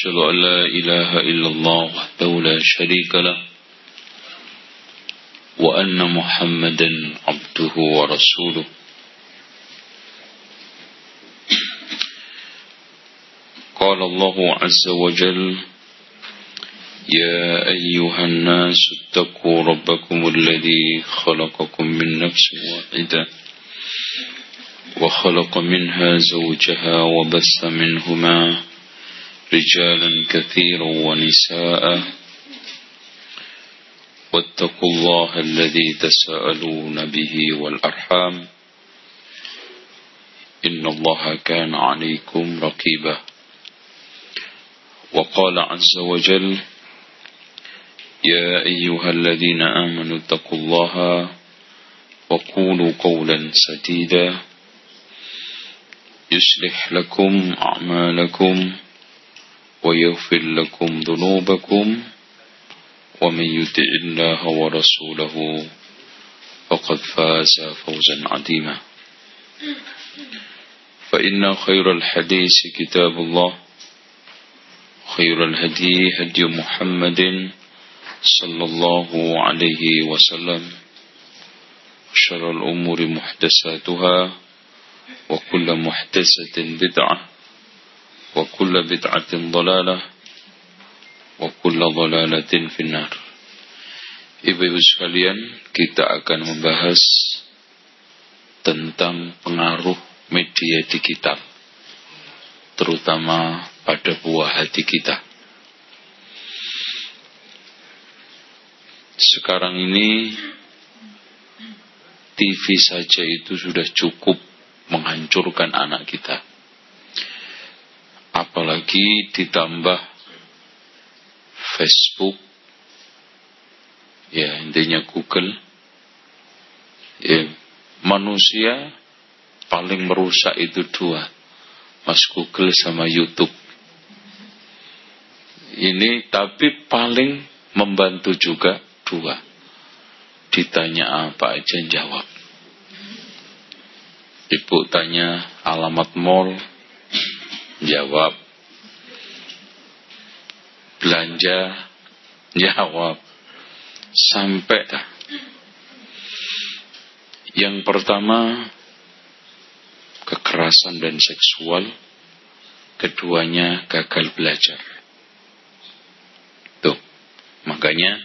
أشهد أن لا إله إلا الله وحده لا شريك له وأن محمدا عبده ورسوله. قال الله عز وجل يا أيها الناس اتقوا ربكم الذي خلقكم من نفس واحدة وخلق منها زوجها وبث منهما رجالا كثيرا ونساء واتقوا الله الذي تساءلون به والأرحام. إن الله كان عليكم رقيبا. وقال عز وجل يا أيها الذين آمنوا اتقوا الله وقولوا قولا سديدا. يصلح لكم أعمالكم. ويغفر لكم ذنوبكم ومن يطع الله ورسوله فقد فاز فوزا عظيما. فإن خير الحديث كتاب الله خير الهدي هدي محمد صلى الله عليه وسلم شر الأمور محدثاتها وكل محدثة بدعة. وكل بدعة ضلالة وكل ضلالة في النار Ibu-ibu sekalian, kita akan membahas tentang pengaruh media digital, terutama pada buah hati kita. Sekarang ini TV saja itu sudah cukup menghancurkan anak kita. Apalagi ditambah Facebook, ya intinya Google, ya, manusia paling merusak itu dua, Mas Google sama YouTube. Ini tapi paling membantu juga dua. Ditanya apa aja jawab. Ibu tanya alamat mall, jawab. Belanja, jawab. Sampai. Yang pertama, kekerasan dan seksual. Keduanya gagal belajar. Tuh, makanya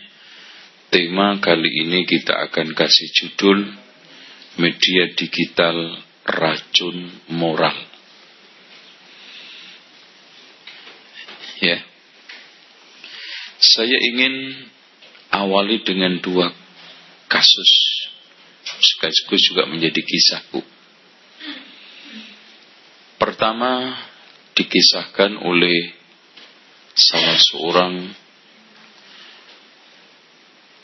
tema kali ini kita akan kasih judul Media Digital Racun Moral. Ya. Saya ingin awali dengan dua kasus sekaligus juga menjadi kisahku. Pertama dikisahkan oleh salah seorang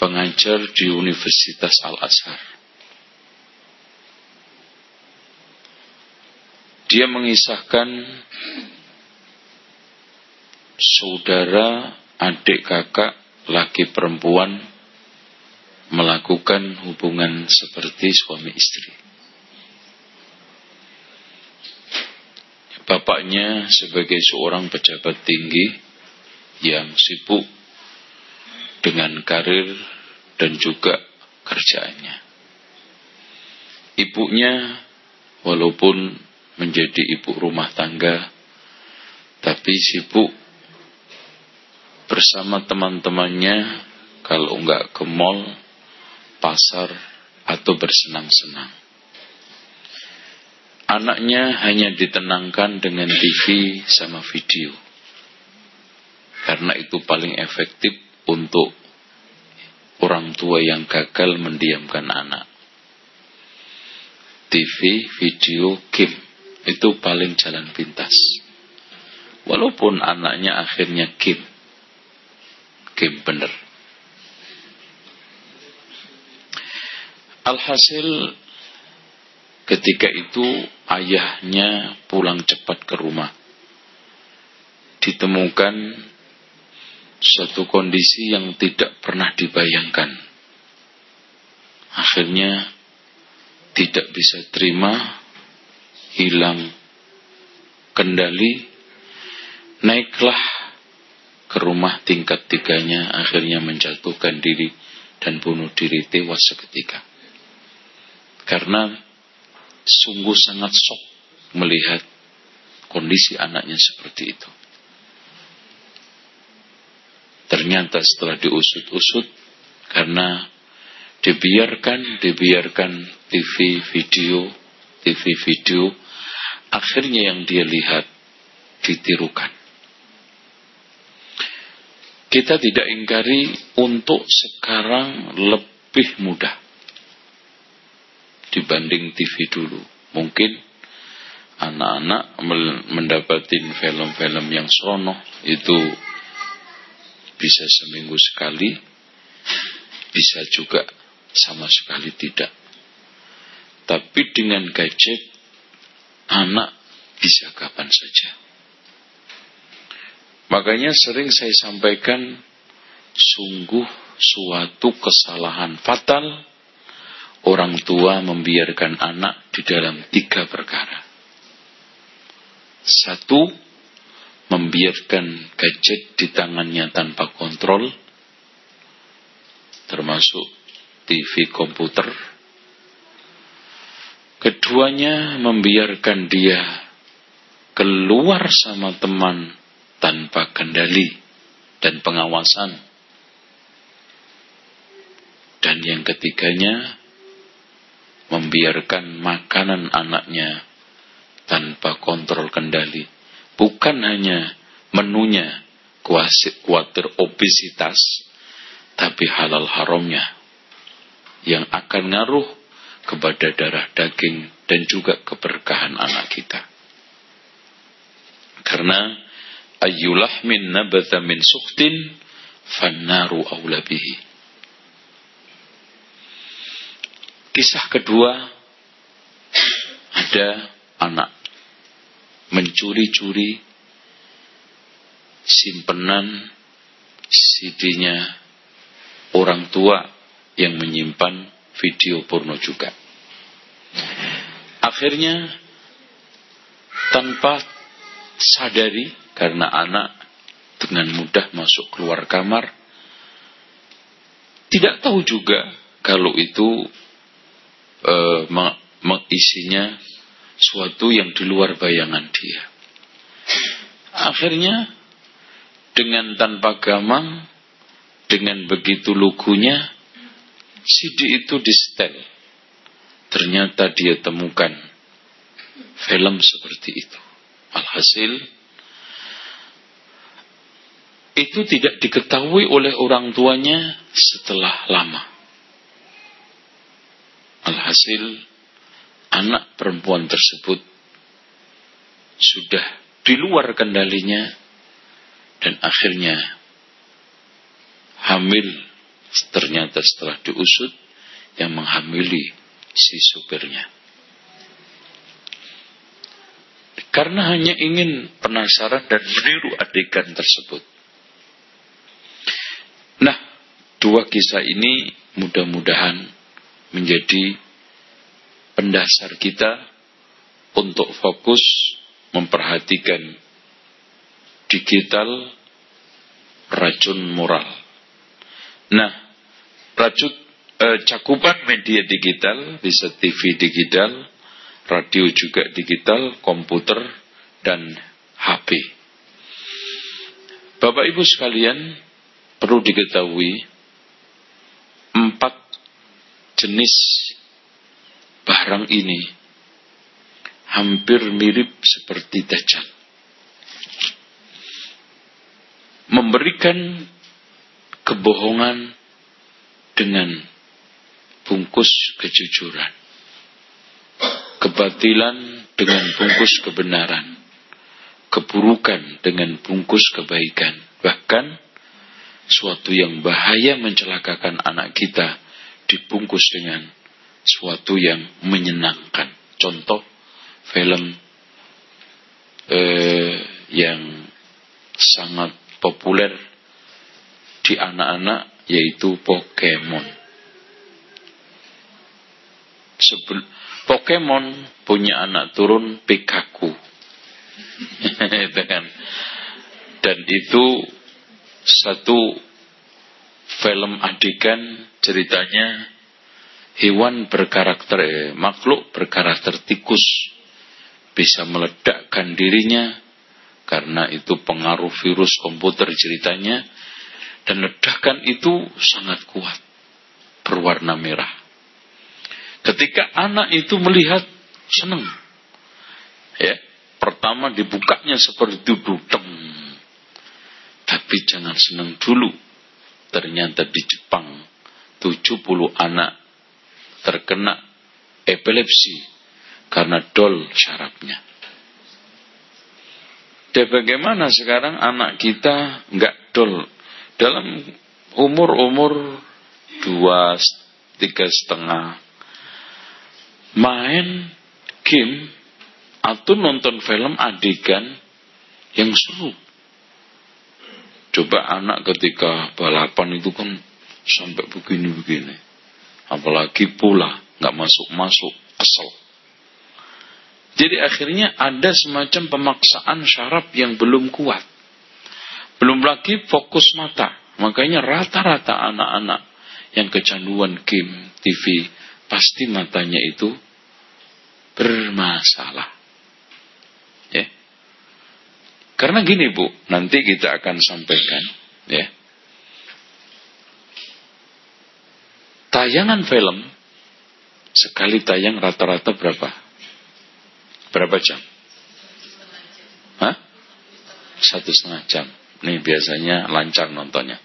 pengajar di Universitas Al-Azhar. Dia mengisahkan saudara, adik kakak, laki perempuan melakukan hubungan seperti suami istri. Bapaknya sebagai seorang pejabat tinggi yang sibuk dengan karir dan juga kerjaannya. Ibunya walaupun menjadi ibu rumah tangga tapi sibuk bersama teman-temannya kalau enggak ke mall, pasar atau bersenang-senang. Anaknya hanya ditenangkan dengan TV sama video. Karena itu paling efektif untuk orang tua yang gagal mendiamkan anak. TV, video, game itu paling jalan pintas. Walaupun anaknya akhirnya game. Game bener. Alhasil ketika itu ayahnya pulang cepat ke rumah. Ditemukan suatu kondisi yang tidak pernah dibayangkan. Akhirnya tidak bisa terima, hilang kendali, naiklah ke rumah tingkat tiganya akhirnya menjatuhkan diri dan bunuh diri tewas seketika. Karena sungguh sangat sok melihat kondisi anaknya seperti itu. Ternyata setelah diusut-usut karena dibiarkan, dibiarkan TV video, TV video, akhirnya yang dia lihat ditirukan. Kita tidak ingkari untuk sekarang lebih mudah dibanding TV dulu. Mungkin anak-anak mendapatkan film-film yang serono itu bisa seminggu sekali, bisa juga sama sekali tidak. Tapi dengan gadget, anak bisa kapan saja. Makanya sering saya sampaikan sungguh suatu kesalahan fatal orang tua membiarkan anak di dalam tiga perkara. Satu, membiarkan gadget di tangannya tanpa kontrol, termasuk TV komputer. Keduanya membiarkan dia keluar sama teman tanpa kendali dan pengawasan. Dan yang ketiganya, membiarkan makanan anaknya tanpa kontrol kendali. Bukan hanya menunya kuatir obesitas, tapi halal haramnya yang akan ngaruh kepada darah daging dan juga keberkahan anak kita. Karena min nabatha min suktin fannaru awla bihi. Kisah kedua ada anak mencuri-curi simpenan CD-nya orang tua yang menyimpan video porno juga. Akhirnya tanpa sadari karena anak dengan mudah masuk keluar kamar. Tidak tahu juga kalau itu e, mengisinya suatu yang di luar bayangan dia. Akhirnya dengan tanpa gamang, dengan begitu lugunya, CD itu di setel. Ternyata dia temukan film seperti itu. Alhasil, itu tidak diketahui oleh orang tuanya setelah lama. Alhasil, anak perempuan tersebut sudah di luar kendalinya dan akhirnya hamil ternyata setelah diusut yang menghamili si supirnya. Karena hanya ingin penasaran dan meniru adegan tersebut. Dua kisah ini mudah-mudahan menjadi pendasar kita untuk fokus memperhatikan digital racun moral. Nah, racun eh, cakupan media digital bisa TV digital, radio juga digital, komputer dan HP. Bapak Ibu sekalian, perlu diketahui jenis barang ini hampir mirip seperti dajjal. Memberikan kebohongan dengan bungkus kejujuran. Kebatilan dengan bungkus kebenaran. Keburukan dengan bungkus kebaikan. Bahkan suatu yang bahaya mencelakakan anak kita dibungkus dengan suatu yang menyenangkan. Contoh film eh, yang sangat populer di anak-anak yaitu Pokemon. Sebel Pokemon punya anak turun Pikachu. kan. Dan itu satu film adegan ceritanya hewan berkarakter eh, makhluk berkarakter tikus bisa meledakkan dirinya karena itu pengaruh virus komputer ceritanya dan ledakan itu sangat kuat berwarna merah. Ketika anak itu melihat senang ya pertama dibukanya seperti itu dudeng tapi jangan senang dulu ternyata di Jepang 70 anak terkena epilepsi karena dol syarafnya. Dan bagaimana sekarang anak kita nggak dol dalam umur-umur dua tiga setengah main game atau nonton film adegan yang seru. Coba anak ketika balapan itu kan sampai begini-begini. Apalagi pula nggak masuk-masuk asal. Jadi akhirnya ada semacam pemaksaan syaraf yang belum kuat. Belum lagi fokus mata. Makanya rata-rata anak-anak yang kecanduan game, TV, pasti matanya itu bermasalah. Ya. Karena gini Bu, nanti kita akan sampaikan ya. Tayangan film sekali tayang rata-rata berapa? Berapa jam? Hah? Satu setengah jam. Nih biasanya lancar nontonnya.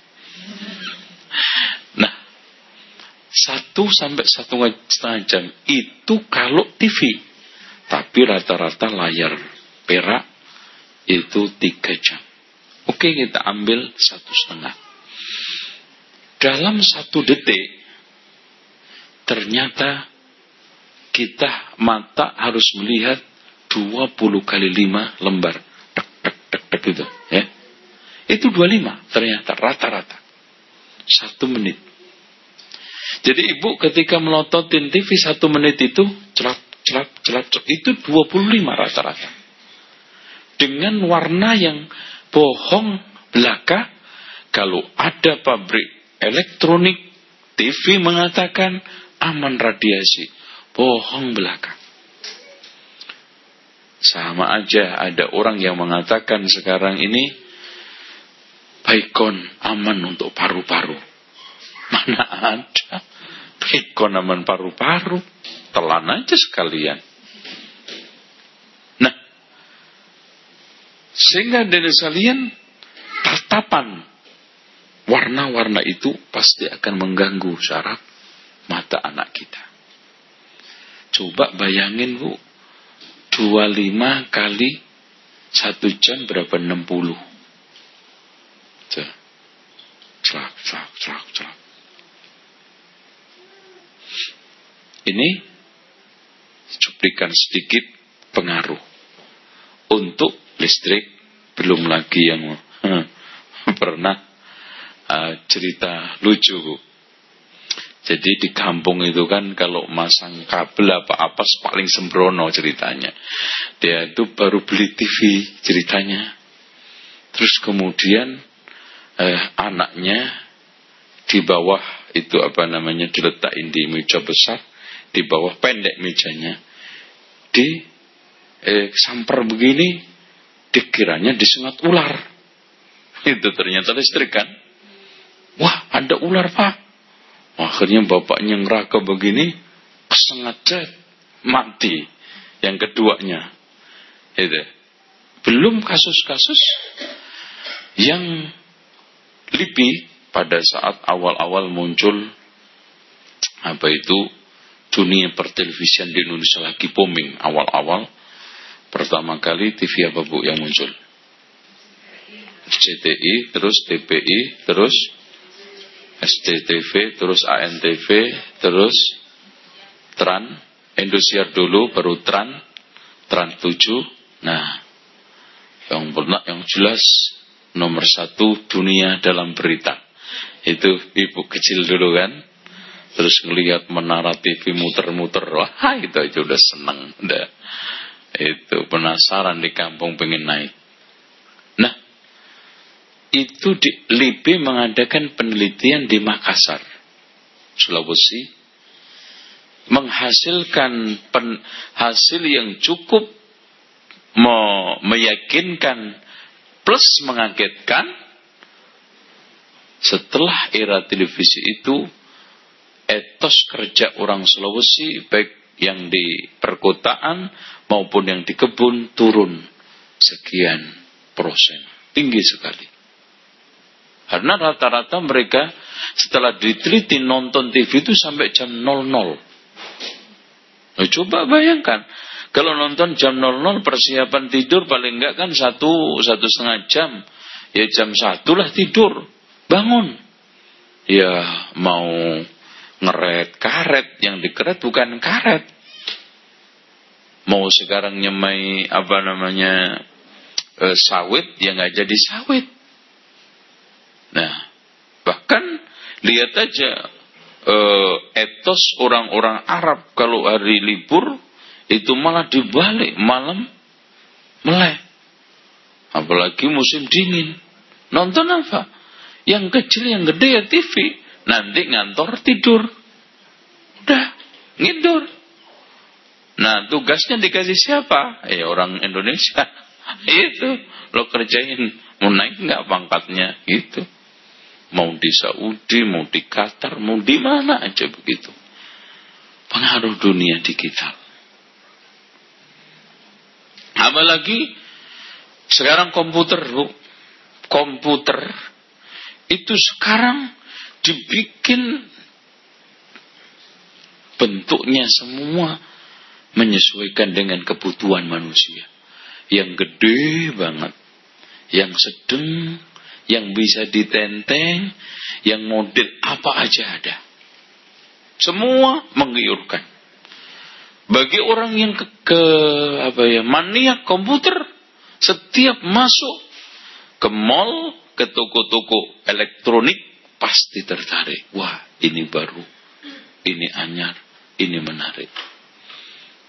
Nah, satu sampai satu setengah jam itu kalau TV. Tapi rata-rata layar perak itu tiga jam. Oke kita ambil satu setengah. Dalam satu detik ternyata kita mata harus melihat 20 kali 5 lembar. Tek, tek, tek, tek gitu. Ya. Itu 25 ternyata rata-rata. Satu menit. Jadi ibu ketika melototin TV satu menit itu celap, celap, celap, celap itu 25 rata-rata. Dengan warna yang bohong belaka. Kalau ada pabrik elektronik, TV mengatakan aman radiasi. Bohong belaka. Sama aja ada orang yang mengatakan sekarang ini baikon aman untuk paru-paru. Mana ada baikon aman paru-paru. Telan aja sekalian. Nah, sehingga dari sekalian tatapan warna-warna itu pasti akan mengganggu syaraf mata anak kita. Coba bayangin bu, 25 kali satu jam berapa 60 Tuh. Celak, celak, celak, celak. Ini cuplikan sedikit pengaruh untuk listrik belum lagi yang pernah uh, cerita lucu jadi di kampung itu kan kalau masang kabel apa-apa paling sembrono ceritanya. Dia itu baru beli TV ceritanya. Terus kemudian eh, anaknya di bawah itu apa namanya diletakin di meja besar, di bawah pendek mejanya. Di eh, samper begini dikiranya disengat ular. Itu ternyata listrik kan. Wah, ada ular, Pak Akhirnya bapaknya ngeraka begini, kesengat jet, mati. Yang keduanya. Itu. Belum kasus-kasus yang lipi pada saat awal-awal muncul apa itu dunia pertelevisian di Indonesia lagi booming awal-awal pertama kali TV apa bu yang muncul CTI terus TPI terus SDTV, terus ANTV, terus Tran, Indosiar dulu, baru Tran, Tran 7. Nah, yang benar, yang jelas nomor satu dunia dalam berita. Itu ibu kecil dulu kan. Terus ngelihat menara TV muter-muter. Wah, itu aja udah seneng. Udah. Itu penasaran di kampung pengen naik. Nah, itu di, LIBI mengadakan penelitian di Makassar, Sulawesi, menghasilkan pen, hasil yang cukup me, meyakinkan plus mengagetkan setelah era televisi itu etos kerja orang Sulawesi baik yang di perkotaan maupun yang di kebun turun sekian persen. Tinggi sekali. Karena rata-rata mereka setelah diteliti nonton TV itu sampai jam 00 nah, coba bayangkan kalau nonton jam 00 persiapan tidur paling enggak kan satu satu setengah jam. Ya jam satu lah tidur. Bangun. Ya mau ngeret karet yang dikeret bukan karet. Mau sekarang nyemai apa namanya e, sawit ya nggak jadi sawit. Nah bahkan lihat aja e, etos orang-orang Arab kalau hari libur itu malah dibalik malam melek. Apalagi musim dingin. Nonton apa? Yang kecil yang gede ya TV nanti ngantor tidur. Udah ngidur. Nah tugasnya dikasih siapa? Ya orang Indonesia. Itu. Lo kerjain mau naik nggak pangkatnya? Gitu. Mau di Saudi mau di Qatar mau di mana aja begitu. Pengaruh dunia digital apalagi sekarang komputer bu. Komputer itu sekarang dibikin bentuknya semua menyesuaikan dengan kebutuhan manusia. Yang gede banget, yang sedang, yang bisa ditenteng, yang model apa aja ada. Semua menggiurkan. Bagi orang yang ke, ke apa ya maniak komputer, setiap masuk ke mall, ke toko-toko elektronik, pasti tertarik. Wah, ini baru, ini anyar, ini menarik.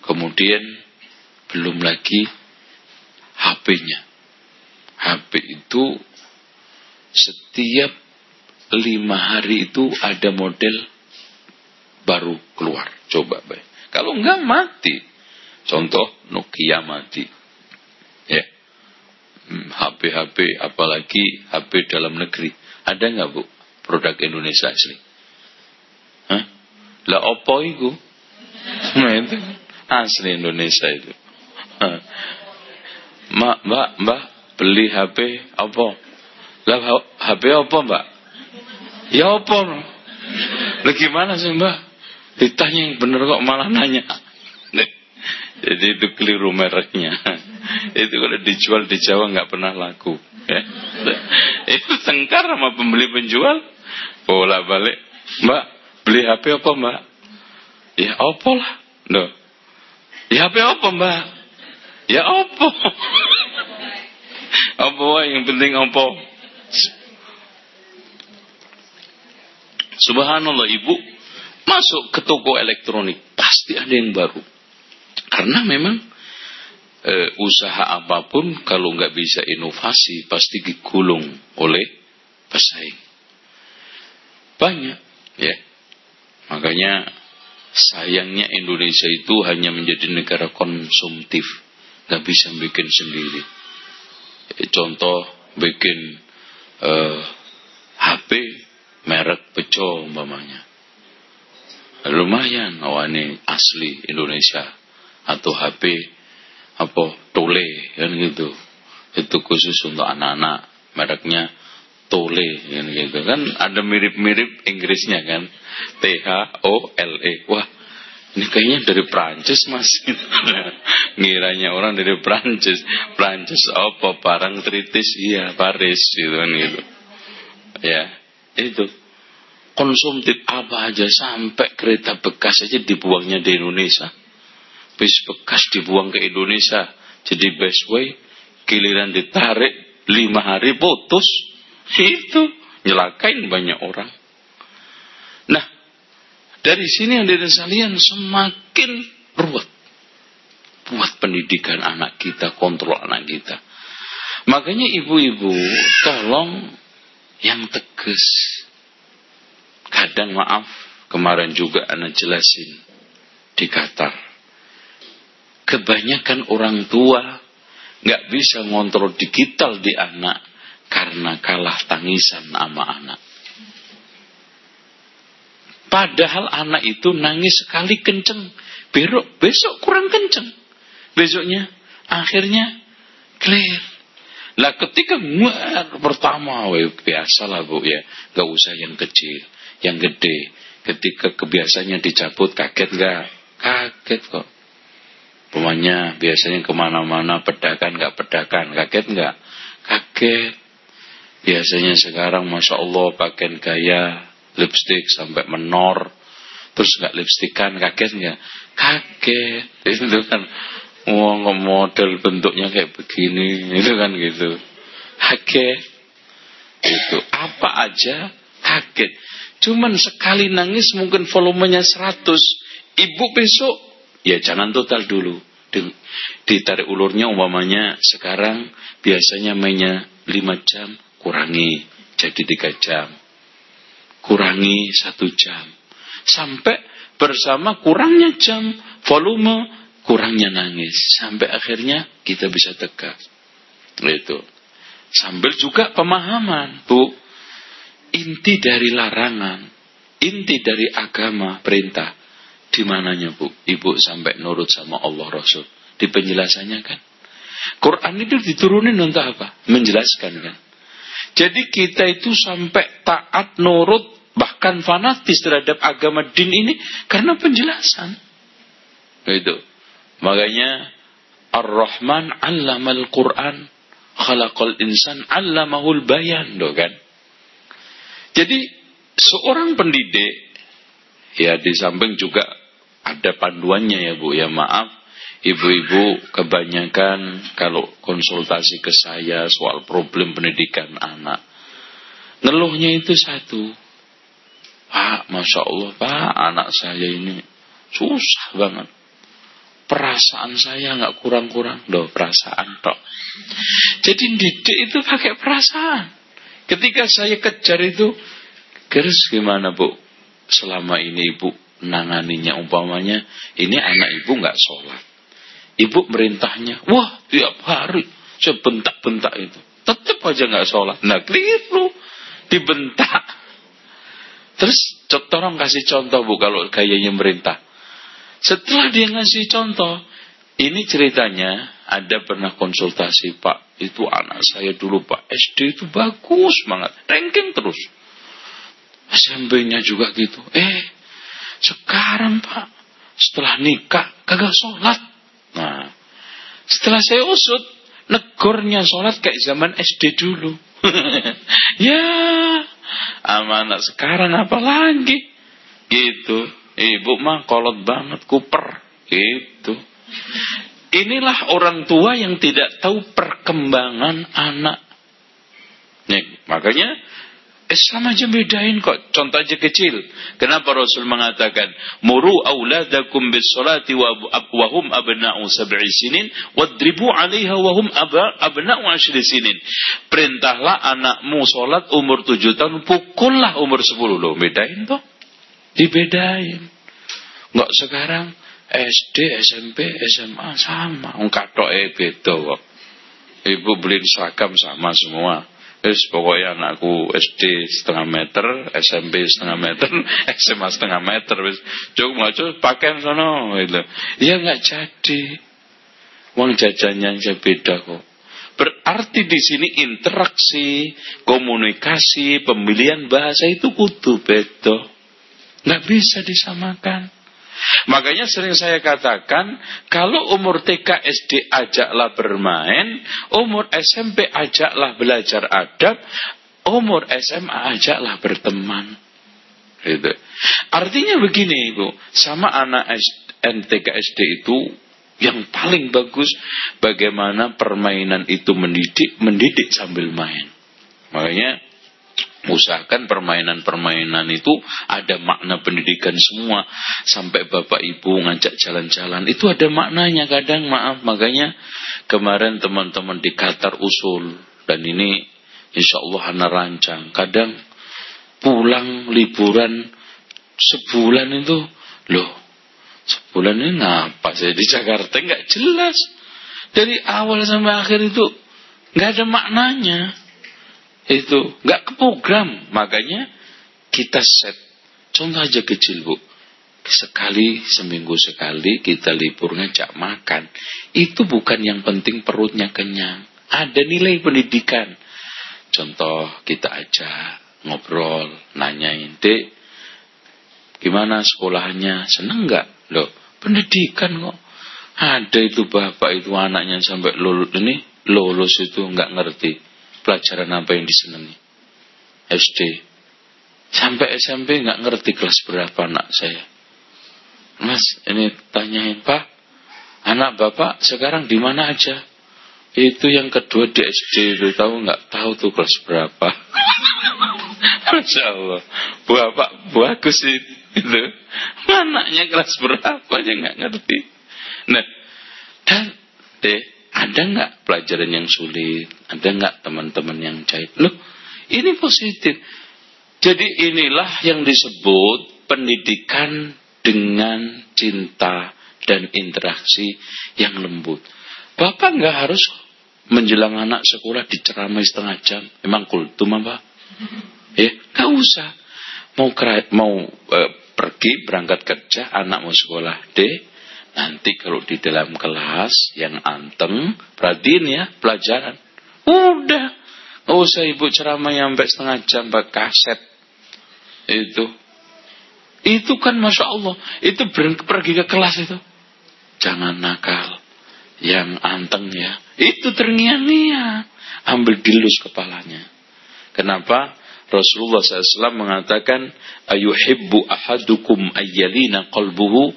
Kemudian belum lagi HP-nya. HP itu setiap lima hari itu ada model baru keluar. Coba baik. Kalau enggak mati. Contoh Nokia mati. Ya. HP-HP hmm, apalagi HP dalam negeri. Ada nggak bu? Produk Indonesia asli. Hah? Lah opo itu? Nah itu asli Indonesia itu. Mbak, mbak, mbak, beli HP apa? Lah HP apa mbak? Ya apa? Lah gimana sih mbak? Ditanya yang bener kok malah nanya. Jadi itu keliru mereknya. itu kalau dijual di Jawa nggak pernah laku. Ya. Itu tengkar sama pembeli penjual bolak balik mbak beli HP apa mbak? Ya apa lah. No. ya HP apa mbak? Ya apa? Apa yang penting apa? Subhanallah ibu. Masuk ke toko elektronik pasti ada yang baru. Karena memang e, usaha apa pun kalau nggak bisa inovasi pasti digulung oleh pesaing banyak, ya. Makanya sayangnya Indonesia itu hanya menjadi negara konsumtif, nggak bisa bikin sendiri. Contoh bikin eh, HP merek Peco umpamanya. Lumayan, oh asli Indonesia atau HP apa Tole kan gitu. Itu khusus untuk anak-anak mereknya Tole kan gitu. Kan ada mirip-mirip Inggrisnya kan. T H O L E. Wah ini kayaknya dari Prancis mas. Ngiranya orang dari Prancis. Prancis apa barang tritis iya Paris gitu kan gitu. Ya itu. Konsumtif apa aja sampai kereta bekas aja dibuangnya di Indonesia. Bis bekas dibuang ke Indonesia. Jadi best way giliran ditarik lima hari putus itu nyelakain banyak orang. Nah, dari sini yang salian semakin ruwet. Buat pendidikan anak kita, kontrol anak kita. Makanya ibu-ibu tolong yang tegas. Kadang maaf, kemarin juga anak jelasin di Qatar. Kebanyakan orang tua nggak bisa ngontrol digital di anak karena kalah tangisan sama anak. Padahal anak itu nangis sekali kenceng. Besok, besok kurang kenceng. Besoknya, akhirnya clear. Lah ketika nguar pertama, we, biasa lah bu ya. Gak usah yang kecil, yang gede. Ketika kebiasaannya dicabut, kaget gak? Kaget kok. Pemanya biasanya ke mana-mana pedakan gak pedakan, kaget gak? Kaget. Biasanya sekarang Masya Allah pakai gaya lipstick sampai menor. Terus nggak lipstikan kaget nggak? Kaget. Itu kan uang model bentuknya kayak begini. Itu kan gitu. Kaget. Itu apa aja kaget. Cuman sekali nangis mungkin volumenya 100 ibu besok ya jangan total dulu. Ditarik ulurnya umpamanya sekarang biasanya mainnya 5 jam kurangi jadi 3 jam kurangi satu jam. Sampai bersama kurangnya jam, volume, kurangnya nangis. Sampai akhirnya kita bisa tegak. Itu. Sambil juga pemahaman, Bu. Inti dari larangan, inti dari agama, perintah. Di mananya, Bu? Ibu sampai nurut sama Allah Rasul. Di penjelasannya kan. Quran itu diturunin untuk apa? Menjelaskan kan. Jadi kita itu sampai taat nurut bahkan fanatis terhadap agama din ini karena penjelasan. Itu. Makanya Ar-Rahman 'allamal Qur'an, khalaqal insan 'allamahul bayan, do kan. Jadi seorang pendidik ya di samping juga ada panduannya ya Bu, ya maaf ibu-ibu kebanyakan kalau konsultasi ke saya soal problem pendidikan anak ngeluhnya itu satu Pak, Masya Allah Pak, anak saya ini susah banget. Perasaan saya nggak kurang-kurang. Loh, perasaan tok. Jadi didik itu pakai perasaan. Ketika saya kejar itu, garis gimana Bu? Selama ini Ibu nanganinya umpamanya, ini anak Ibu nggak sholat. Ibu merintahnya, wah tiap hari saya bentak-bentak itu. Tetap aja nggak sholat. Nah keliru. Dibentak Terus tolong kasih contoh bu kalau gayanya merintah. Setelah dia ngasih contoh, ini ceritanya ada pernah konsultasi pak, itu anak saya dulu pak SD itu bagus banget, ranking terus. SMP-nya juga gitu. Eh, sekarang pak, setelah nikah kagak sholat. Nah, setelah saya usut, negornya sholat kayak zaman SD dulu. ya, amanat sekarang apa lagi? Gitu. Ibu mah kolot banget, kuper. Gitu. Inilah orang tua yang tidak tahu perkembangan anak. Nih, makanya Islam aja bedain kok. Contoh aja kecil. Kenapa Rasul mengatakan, "Muru salati wa hum abna'u sab'i sinin wadribu 'alaiha wa hum abna'u 'ashri sinin." Perintahlah anakmu salat umur 7 tahun, pukullah umur 10 loh. Bedain toh. Dibedain. Enggak sekarang SD, SMP, SMA sama. Enggak tok eh beda kok. Ibu beliin seragam sama semua. Wis pokoknya anakku SD setengah meter, SMP setengah meter, SMA setengah meter wis. Cuk ngaco pakai sono gitu. Ya nggak jadi. Uang jajannya aja beda kok. Berarti di sini interaksi, komunikasi, pemilihan bahasa itu kudu beda. Nggak bisa disamakan. Makanya sering saya katakan, kalau umur TK SD ajaklah bermain, umur SMP ajaklah belajar adab, umur SMA ajaklah berteman. Gitu. Artinya begini Ibu, sama anak NTK SD itu yang paling bagus bagaimana permainan itu mendidik, mendidik sambil main. Makanya Usahakan permainan-permainan itu ada makna pendidikan semua. Sampai bapak ibu ngajak jalan-jalan. Itu ada maknanya kadang maaf. Makanya kemarin teman-teman di Qatar usul. Dan ini insya Allah anak rancang. Kadang pulang liburan sebulan itu. Loh sebulan ini ngapa saya di Jakarta nggak jelas. Dari awal sampai akhir itu nggak ada maknanya itu nggak ke program. Makanya kita set. Contoh aja kecil bu. Sekali seminggu sekali kita libur ngajak makan. Itu bukan yang penting perutnya kenyang. Ada nilai pendidikan. Contoh kita aja ngobrol nanyain dek gimana sekolahnya seneng nggak? Loh pendidikan kok. Ada itu bapak itu anaknya sampai lulus ini lulus itu nggak ngerti pelajaran apa yang disenangi? SD sampai SMP nggak ngerti kelas berapa anak saya. Mas ini tanyain Pak anak bapak sekarang di mana aja? Itu yang kedua di SD itu tahu nggak? Tahu tuh kelas berapa. Masya Allah. Bapak bagus itu, anaknya kelas berapa aja nggak ngerti. Nah dan deh ada nggak pelajaran yang sulit? Ada nggak teman-teman yang cair? Loh, ini positif. Jadi inilah yang disebut pendidikan dengan cinta dan interaksi yang lembut. Bapak nggak harus menjelang anak sekolah diceramai setengah jam. Emang kultum apa? Ya, nggak usah. Mau mau e, pergi berangkat kerja, anak mau sekolah D, Nanti kalau di dalam kelas yang antem, perhatiin ya pelajaran. Udah, nggak usah ibu ceramah sampai setengah jam kaset. Itu, itu kan masya Allah, itu pergi ke kelas itu. Jangan nakal, yang anteng ya. Itu terngiang-ngiang, ambil dilus kepalanya. Kenapa? Rasulullah SAW mengatakan, ayuhibbu ahadukum ayyalina qalbuhu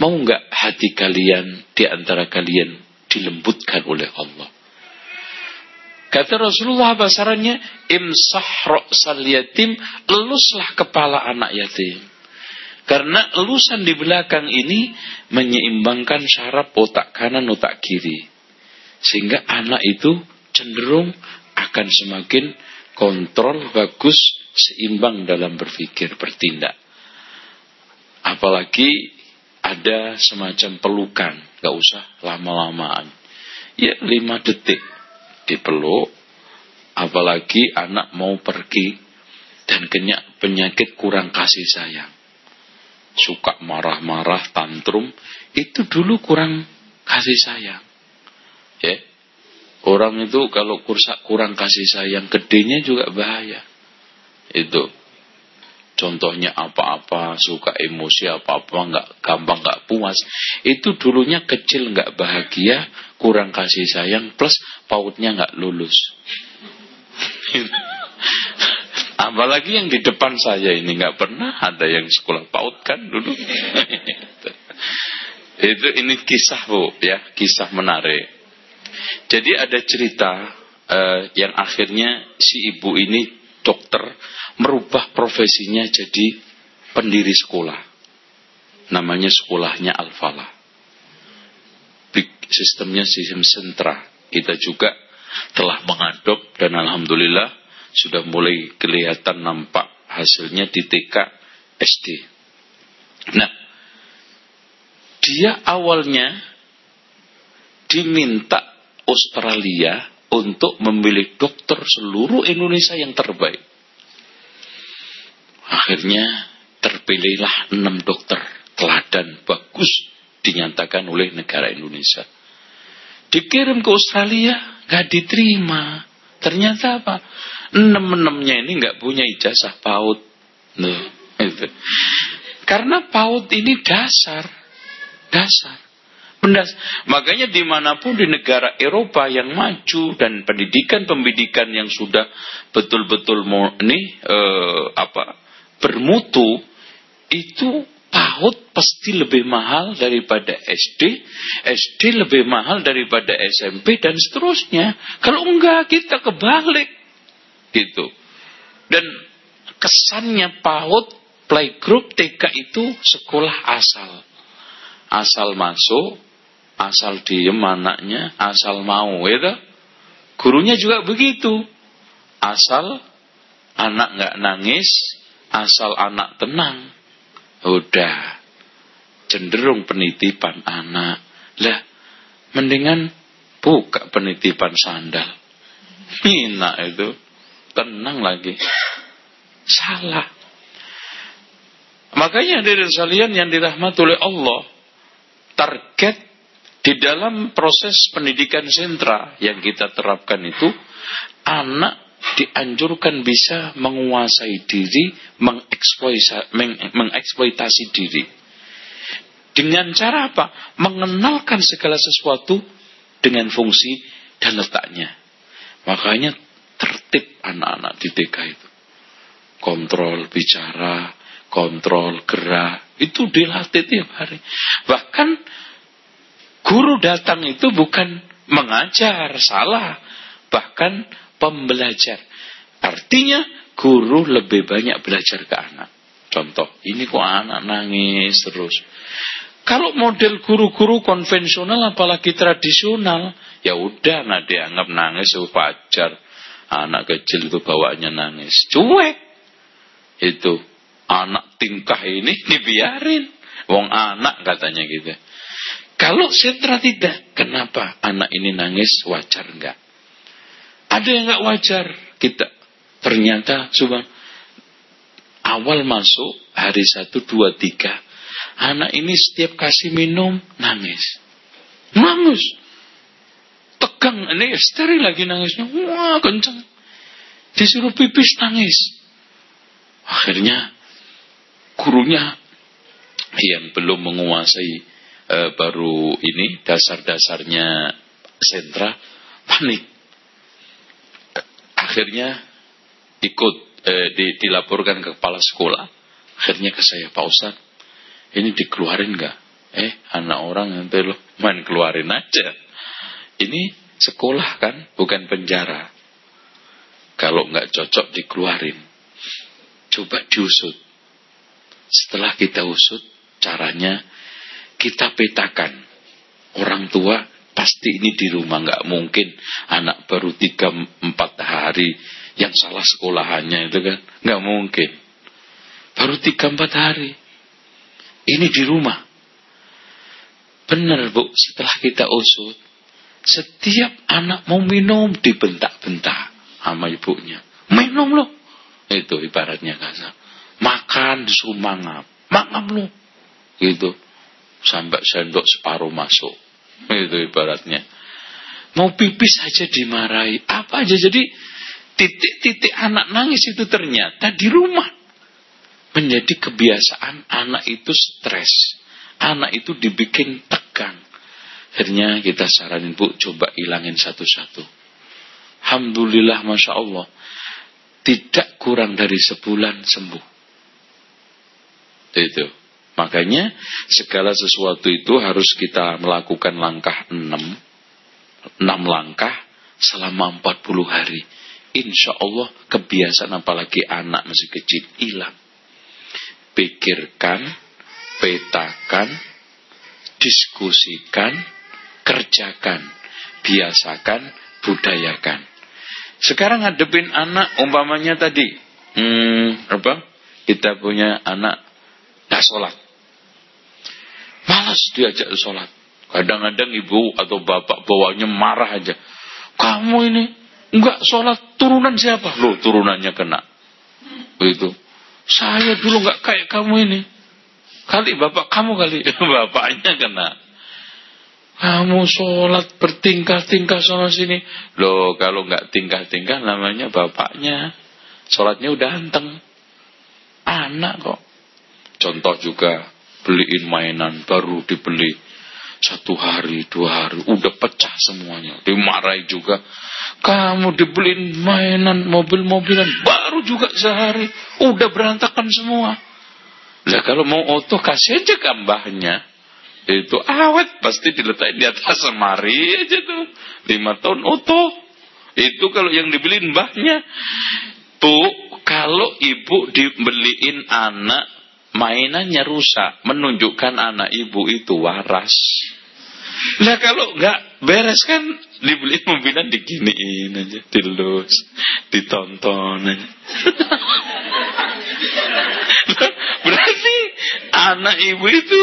Mau nggak hati kalian di antara kalian dilembutkan oleh Allah? Kata Rasulullah basarannya, imsah ro'sal yatim, eluslah kepala anak yatim. Karena elusan di belakang ini menyeimbangkan syaraf otak kanan otak kiri. Sehingga anak itu cenderung akan semakin kontrol bagus seimbang dalam berpikir bertindak. Apalagi ada semacam pelukan, gak usah lama-lamaan. Ya lima detik dipeluk, apalagi anak mau pergi dan kenyak penyakit kurang kasih sayang. Suka marah-marah, tantrum, itu dulu kurang kasih sayang. Ya. Orang itu kalau kurang kasih sayang, gedenya juga bahaya. Itu contohnya apa-apa, suka emosi apa-apa, nggak gampang nggak puas. Itu dulunya kecil nggak bahagia, kurang kasih sayang, plus pautnya nggak lulus. Apalagi yang di depan saya ini nggak pernah ada yang sekolah paut kan dulu. itu ini kisah bu ya, kisah menarik. Jadi ada cerita uh, yang akhirnya si ibu ini dokter merubah profesinya jadi pendiri sekolah. Namanya sekolahnya Al-Falah. Sistemnya sistem sentra. Kita juga telah mengadop dan Alhamdulillah sudah mulai kelihatan nampak hasilnya di TK SD. Nah, dia awalnya diminta Australia untuk memilih dokter seluruh Indonesia yang terbaik. Akhirnya terpilihlah enam dokter teladan bagus dinyatakan oleh negara Indonesia. Dikirim ke Australia, nggak diterima. Ternyata apa? Enam-enamnya ini nggak punya ijazah PAUD. Nah, itu. Karena PAUD ini dasar. Dasar. Mendas Makanya di mana pun di negara Eropa yang maju dan pendidikan-pendidikan yang sudah betul-betul ini eh, apa bermutu itu PAUD pasti lebih mahal daripada SD, SD lebih mahal daripada SMP dan seterusnya. Kalau enggak kita kebalik gitu. Dan kesannya PAUD, playgroup, TK itu sekolah asal. Asal masuk, asal diem anaknya, asal mau, ya Gurunya juga begitu. Asal anak nggak nangis, asal anak tenang. Udah. Cenderung penitipan anak. Lah, mendingan buka penitipan sandal. Mina itu. Tenang lagi. Salah. Makanya dari sekalian yang dirahmati oleh Allah. Target di dalam proses pendidikan sentra yang kita terapkan itu. Anak dianjurkan bisa menguasai diri, mengeksploitasi diri. Dengan cara apa? Mengenalkan segala sesuatu dengan fungsi dan letaknya. Makanya tertib anak-anak di TK itu. Kontrol bicara, kontrol gerak, itu dilatih tiap hari. Bahkan guru datang itu bukan mengajar, salah. Bahkan pembelajar. Artinya guru lebih banyak belajar ke anak. Contoh, ini kok anak nangis terus. Kalau model guru-guru konvensional apalagi tradisional, ya udah nah dianggap nangis itu wajar. Anak kecil itu bawaannya nangis. Cuek. Itu anak tingkah ini dibiarin. Wong anak katanya gitu. Kalau sentra tidak, kenapa anak ini nangis wajar enggak? Ada yang nggak wajar. Kita. Ternyata subhan awal masuk hari satu dua tiga. Anak ini setiap kasih minum nangis, nangis, tegang. Ini steril lagi nangisnya, wah kenceng, disuruh pipis nangis. Akhirnya gurunya yang belum menguasai e, baru ini dasar-dasarnya sentra panik akhirnya ikut eh, di, dilaporkan ke kepala sekolah. Akhirnya ke saya, Pak Ustad, ini dikeluarin nggak? Eh, anak orang nanti lo main keluarin aja. Ini sekolah kan, bukan penjara. Kalau nggak cocok dikeluarin. Coba diusut. Setelah kita usut, caranya kita petakan. Orang tua Pasti ini di rumah nggak mungkin anak baru tiga empat hari yang salah sekolahannya itu kan nggak mungkin. Baru tiga empat hari. Ini di rumah. Benar bu, setelah kita usut, setiap anak mau minum dibentak-bentak sama ibunya. Minum loh. Itu ibaratnya kasar. Makan disuruh mangap. Mangap loh. Gitu. Sampai sendok separuh masuk. Itu ibaratnya. Mau pipis saja dimarahi. Apa aja. Jadi titik-titik anak nangis itu ternyata di rumah. Menjadi kebiasaan anak itu stres. Anak itu dibikin tegang. Akhirnya kita saranin bu coba ilangin satu-satu. Alhamdulillah Masya Allah. Tidak kurang dari sebulan sembuh. Itu. Makanya segala sesuatu itu harus kita melakukan langkah enam, enam langkah selama empat puluh hari. Insya Allah kebiasaan apalagi anak masih kecil hilang. Pikirkan, petakan, diskusikan, kerjakan, biasakan, budayakan. Sekarang ngadepin anak umpamanya tadi, hmm, apa? Kita punya anak dah sholat. Malas diajak sholat. Kadang-kadang ibu atau bapak bawanya marah aja. Kamu ini enggak sholat turunan siapa? Loh turunannya kena. Begitu. Saya dulu enggak kayak kamu ini. Kali bapak kamu kali. Bapaknya kena. Kamu sholat bertingkah-tingkah sana sini. Loh kalau enggak tingkah-tingkah namanya bapaknya. Sholatnya udah anteng. Anak kok. Contoh juga beliin mainan baru dibeli satu hari dua hari udah pecah semuanya. Dimarahi juga. Kamu dibeliin mainan mobil-mobilan baru juga sehari udah berantakan semua. Lah kalau mau oto kasih aja gambahnya. Itu awet pasti diletakkan di atas semari aja tuh. Lima tahun oto. Itu kalau yang dibeliin mbahnya. Bu, kalau ibu dibeliin anak mainannya rusak, menunjukkan anak ibu itu waras. Lah kalau nggak beres kan dibeli mobilan diginiin aja, dilus, ditonton aja. Berarti anak ibu itu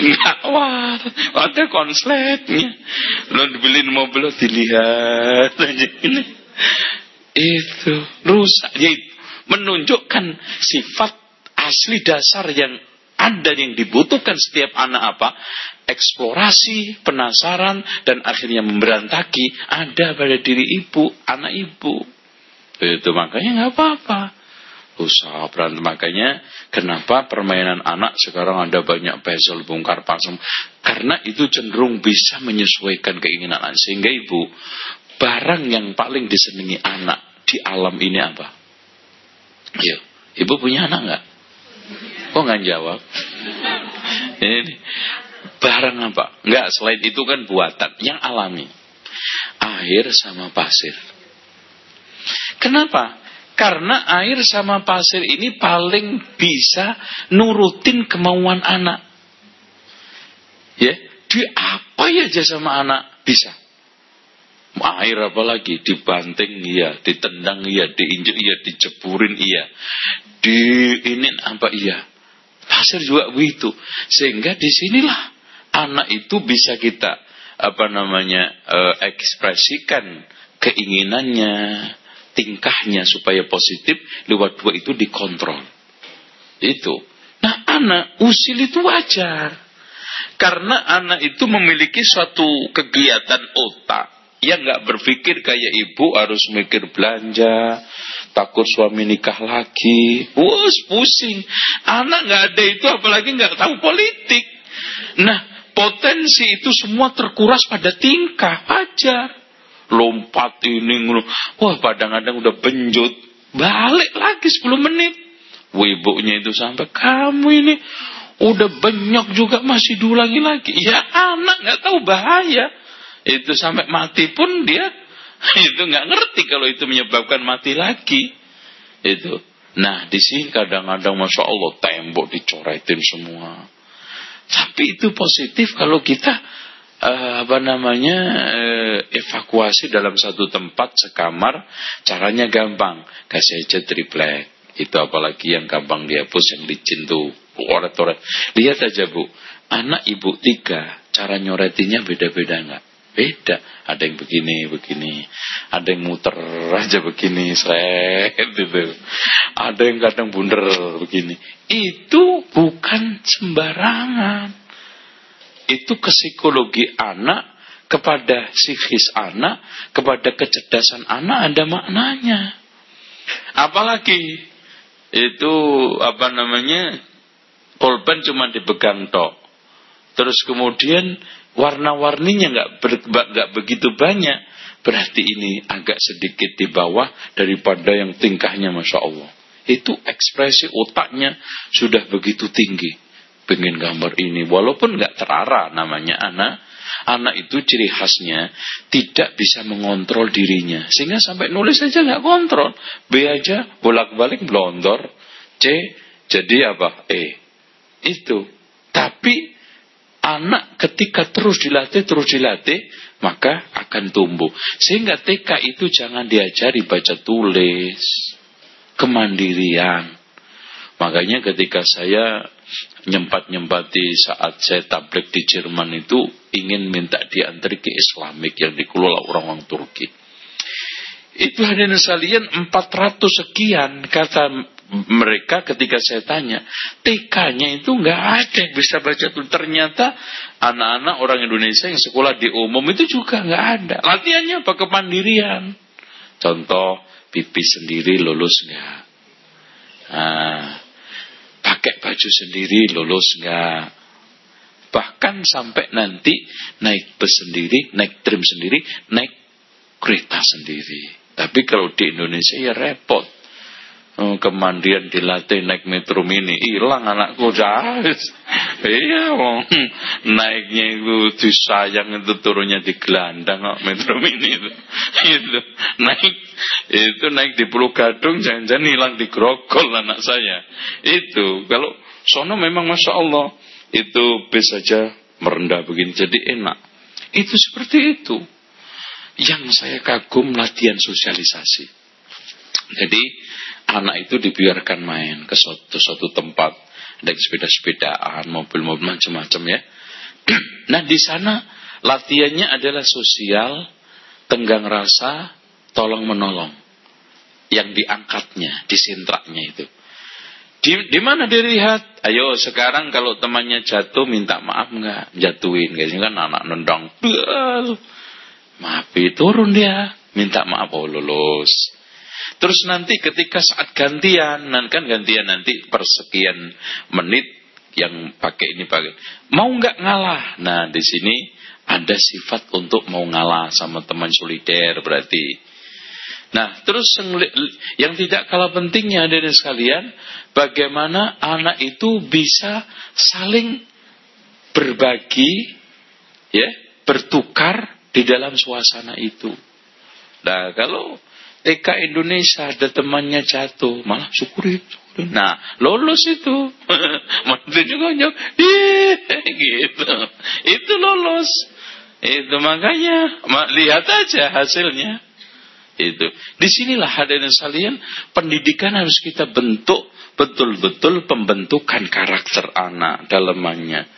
nggak war, ada konsletnya. Lo dibeliin mobil dilihat aja ini. Itu rusak. Jadi menunjukkan sifat asli dasar yang ada yang dibutuhkan setiap anak apa? Eksplorasi, penasaran, dan akhirnya memberantaki ada pada diri ibu, anak ibu. Itu makanya nggak apa-apa. Usaha berantem makanya kenapa permainan anak sekarang ada banyak bezel bongkar pasang karena itu cenderung bisa menyesuaikan keinginan anak sehingga ibu barang yang paling disenangi anak di alam ini apa? Ayo, ibu punya anak nggak? Kok nggak jawab? Ini barang apa? Nggak selain itu kan buatan yang alami. Air sama pasir. Kenapa? Karena air sama pasir ini paling bisa nurutin kemauan anak. Ya, di apa ya aja sama anak bisa. Air apa lagi? Dibanting iya, ditendang iya, diinjek iya, diceburin iya. Di ini apa iya. Pasir juga begitu. Sehingga di sinilah anak itu bisa kita apa namanya eh, ekspresikan keinginannya, tingkahnya supaya positif lewat dua itu dikontrol. Itu. Nah anak usil itu wajar. Karena anak itu memiliki suatu kegiatan otak yang nggak berpikir kayak ibu harus mikir belanja, takut suami nikah lagi, wus pusing. Anak nggak ada itu apalagi nggak tahu politik. Nah potensi itu semua terkuras pada tingkah aja. Lompat ini, wah kadang-kadang udah benjut, balik lagi 10 menit. Wah ibunya itu sampai kamu ini udah banyak juga masih diulangi lagi. Ya anak nggak tahu bahaya itu sampai mati pun dia itu nggak ngerti kalau itu menyebabkan mati lagi. Itu. Nah, di sini kadang-kadang masya Allah tembok dicoretin semua. Tapi itu positif kalau kita uh, apa namanya uh, evakuasi dalam satu tempat sekamar, caranya gampang, kasih aja triplek. Itu apalagi yang gampang dihapus yang licin oret-oret. Lihat aja bu, anak ibu tiga, cara nyoretinya beda-beda nggak? Beda. Ada yang begini, begini. Ada yang muter aja begini, seret gitu. Ada yang kadang bunder begini. Itu bukan sembarangan. Itu psikologi anak, kepada psikis anak, kepada kecerdasan anak ada maknanya. Apalagi itu apa namanya pulpen cuma dipegang tok. Terus kemudian warna-warninya nggak nggak begitu banyak, berarti ini agak sedikit di bawah daripada yang tingkahnya masya Allah. Itu ekspresi otaknya sudah begitu tinggi. Pengen gambar ini, walaupun nggak terarah namanya anak, anak itu ciri khasnya tidak bisa mengontrol dirinya, sehingga sampai nulis aja nggak kontrol. B aja bolak-balik blondor, C jadi apa? E. Itu. Tapi anak ketika terus dilatih, terus dilatih, maka akan tumbuh. Sehingga TK itu jangan diajari baca tulis, kemandirian. Makanya ketika saya nyempat-nyempati saat saya tablik di Jerman itu ingin minta diantri ke Islamik yang dikelola orang-orang Turki. Itu hadirin sekalian 400 sekian kata mereka ketika saya tanya, TK-nya itu nggak ada yang bisa baca tuh. Ternyata anak-anak orang Indonesia yang sekolah di umum itu juga nggak ada. Latihannya apa? Kemandirian. Contoh, pipi sendiri lulus nggak? Nah, pakai baju sendiri lulus nggak? Bahkan sampai nanti naik bus sendiri, naik tram sendiri, naik kereta sendiri. Tapi kalau di Indonesia ya repot kemandian dilatih naik metro mini. Hilang anakku jahit iya wong. Naiknya itu disayang itu turunnya di gelandang kok metro mini itu. Itu naik itu naik di Pulau Gadung jangan-jangan hilang di grogol anak saya. Itu kalau sono memang masya Allah itu bis saja merendah begini jadi enak. Itu seperti itu. Yang saya kagum latihan sosialisasi jadi anak itu dibiarkan main ke suatu, suatu tempat naik sepeda-sepedaan, mobil-mobil macam-macam ya. nah di sana latihannya adalah sosial, tenggang rasa, tolong menolong. Yang diangkatnya, disintraknya itu. Di, di mana dilihat? Ayo sekarang kalau temannya jatuh minta maaf nggak? Jatuhin, kayaknya kan anak nendang. Maaf, turun dia, minta maaf oh lulus. Terus nanti ketika saat gantian, kan gantian nanti persekian menit yang pakai ini pakai. Mau nggak ngalah? Nah di sini ada sifat untuk mau ngalah sama teman solider berarti. Nah, terus yang tidak kalah pentingnya dari sekalian, bagaimana anak itu bisa saling berbagi, ya, bertukar di dalam suasana itu. Nah, kalau TK Indonesia ada temannya jatuh, malah syukuri. Nah, lolos itu. Juga nyok. gitu. Itu lolos. Itu makanya lihat aja hasilnya. Itu. Di sinilah hadirin sekalian, pendidikan harus kita bentuk betul-betul pembentukan karakter anak dalamannya.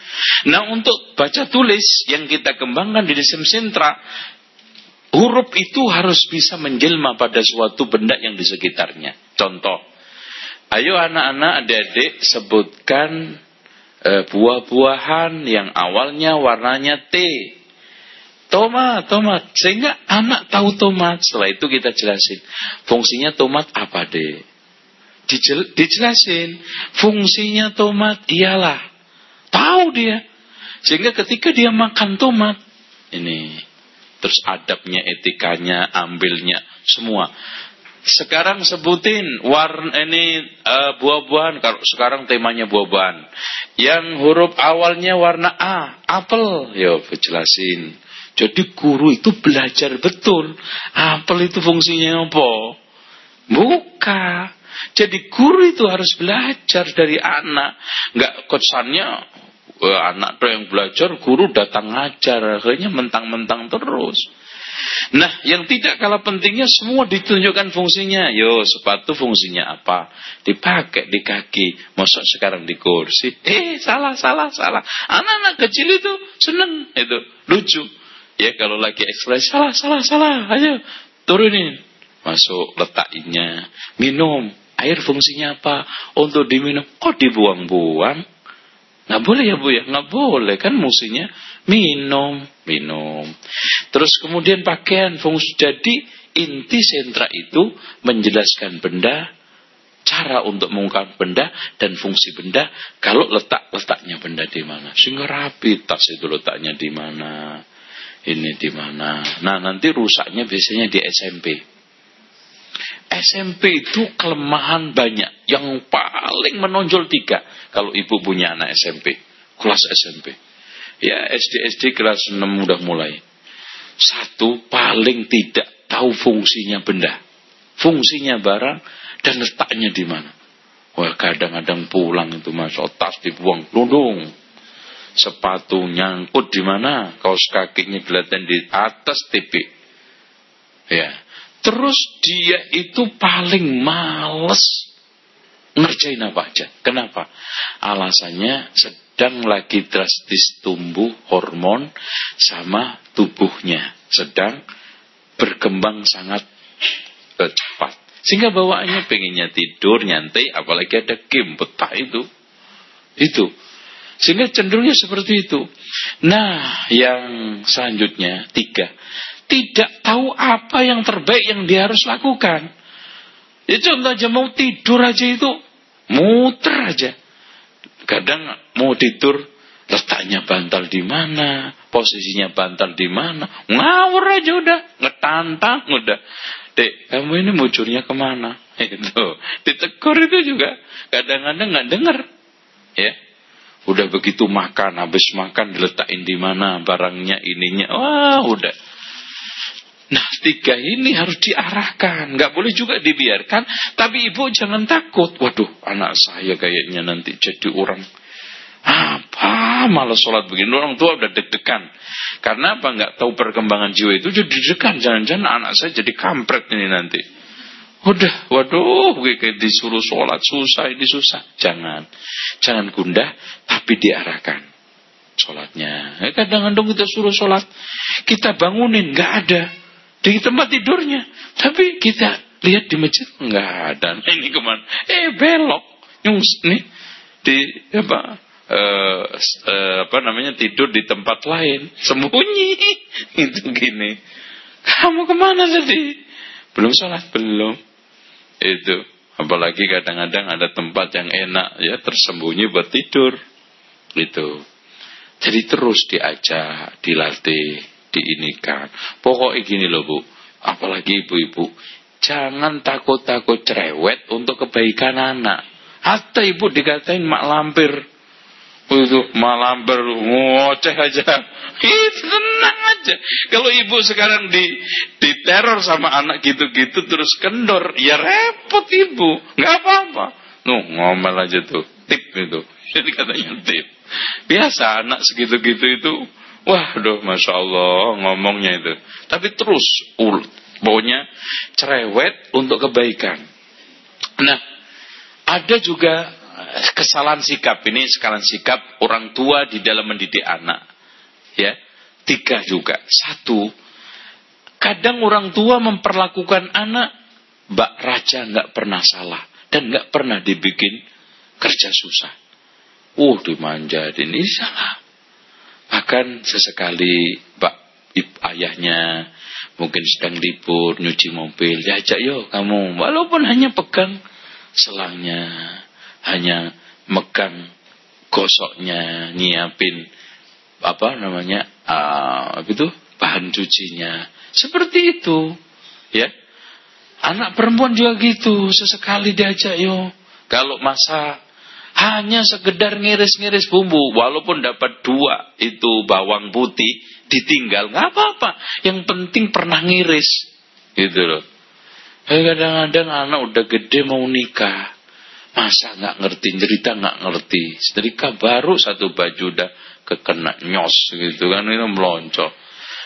Nah, untuk baca tulis yang kita kembangkan di Desim Sentra, Huruf itu harus bisa menjelma pada suatu benda yang di sekitarnya. Contoh, ayo anak-anak adik-adik sebutkan e, buah-buahan yang awalnya warnanya T. Tomat, tomat. Sehingga anak tahu tomat. Setelah itu kita jelasin. Fungsinya tomat apa deh? Dijel, dijelasin. Fungsinya tomat ialah. Tahu dia. Sehingga ketika dia makan tomat. Ini terus adabnya, etikanya, ambilnya, semua. Sekarang sebutin warna ini uh, buah-buahan. Kalau sekarang temanya buah-buahan. Yang huruf awalnya warna A, apel. Yo, jelasin. Jadi guru itu belajar betul. Apel itu fungsinya apa? Buka. Jadi guru itu harus belajar dari anak. Enggak kesannya Anak tuh yang belajar, guru datang ngajar, akhirnya mentang-mentang terus. Nah, yang tidak kalah pentingnya semua ditunjukkan fungsinya. Yo, sepatu fungsinya apa? Dipakai di kaki, masa sekarang di kursi. Eh, salah, salah, salah. Anak-anak kecil itu seneng, itu lucu. Ya, kalau lagi ekspresi, salah, salah, salah. Ayo, turunin. Masuk, letaknya. Minum. Air fungsinya apa? Untuk diminum. Kok dibuang-buang? Nggak boleh ya bu ya, nggak boleh kan musuhnya minum, minum. Terus kemudian pakaian fungsi jadi inti sentra itu menjelaskan benda, cara untuk mengungkap benda dan fungsi benda. Kalau letak letaknya benda di mana, sehingga rapi tas itu letaknya di mana, ini di mana. Nah nanti rusaknya biasanya di SMP. SMP itu kelemahan banyak. Yang paling menonjol tiga. Kalau ibu punya anak SMP. Kelas SMP. Ya SD-SD kelas 6 udah mulai. Satu paling tidak tahu fungsinya benda. Fungsinya barang dan letaknya di mana. Wah kadang-kadang pulang itu masuk tas dibuang lundung. Sepatu nyangkut di mana? Kaos kakinya kelihatan di atas TV. Ya, Terus dia itu paling males ngerjain apa aja. Kenapa? Alasannya sedang lagi drastis tumbuh hormon sama tubuhnya. Sedang berkembang sangat cepat. Sehingga bawaannya pengennya tidur, nyantai, apalagi ada game betah itu. Itu. Sehingga cenderungnya seperti itu. Nah, yang selanjutnya, tiga tidak tahu apa yang terbaik yang dia harus lakukan. Ya contoh aja mau tidur aja itu muter aja. Kadang mau tidur letaknya bantal di mana, posisinya bantal di mana, ngawur aja udah, ngetantang udah. Dek, kamu ini muncurnya ke mana? Itu, ditegur itu juga kadang-kadang nggak dengar, ya. Udah begitu makan, habis makan diletakin di mana barangnya ininya. Wah, udah. Nah, tiga ini harus diarahkan. Nggak boleh juga dibiarkan. Tapi ibu jangan takut. Waduh, anak saya kayaknya nanti jadi orang apa? Malah sholat begini. Orang tua udah deg-degan. Karena apa? Nggak tahu perkembangan jiwa itu jadi deg-degan. Jangan-jangan anak saya jadi kampret ini nanti. Udah waduh kayak disuruh sholat. Susah ini susah. Jangan. Jangan gundah tapi diarahkan sholatnya. Eh, kadang-kadang kita suruh sholat. Kita bangunin nggak ada di tempat tidurnya. Tapi kita lihat di masjid nggak ada. Nah, ini ke mana? Eh belok, nih. Di apa? Uh, uh, apa namanya tidur di tempat lain. Sembunyi. Itu gini. Kamu ke mana tadi belum sholat. Belum. Itu. Apalagi kadang-kadang ada tempat yang enak ya tersembunyi buat tidur. Itu jadi terus diajak dilatih diinikan. Pokoknya gini loh bu, apalagi ibu-ibu, jangan takut-takut cerewet untuk kebaikan anak. Hatta ibu dikatain mak lampir, itu mak lampir ngoceh aja. Itu tenang aja. Kalau ibu sekarang di diteror sama anak gitu-gitu terus kendor, ya repot ibu. Nggak apa-apa. Nuh ngomel aja tuh, tip itu. Jadi katanya tip. Biasa anak segitu-gitu itu Wah, doh, masya Allah ngomongnya itu. Tapi terus, ul, pokoknya cerewet untuk kebaikan. Nah, ada juga kesalahan sikap ini, kesalahan sikap orang tua di dalam mendidik anak. Ya, tiga juga. Satu, kadang orang tua memperlakukan anak, bak raja nggak pernah salah dan nggak pernah dibikin kerja susah. Uh, dimanjain ini salah. Bahkan sesekali Pak ayahnya mungkin sedang libur nyuci mobil, diajak yo kamu, walaupun hanya pegang selangnya, hanya megang gosoknya, nyiapin apa namanya, uh, itu bahan cucinya, seperti itu, ya. Anak perempuan juga gitu, sesekali diajak yo. Kalau masak hanya sekedar ngiris-ngiris bumbu, walaupun dapat dua itu bawang putih, ditinggal nggak apa-apa. Yang penting pernah ngiris, gitu loh. Eh, kadang-kadang anak udah gede mau nikah, masa nggak ngerti cerita nggak ngerti. Setrika baru satu baju udah kekena nyos gitu kan itu meloncok.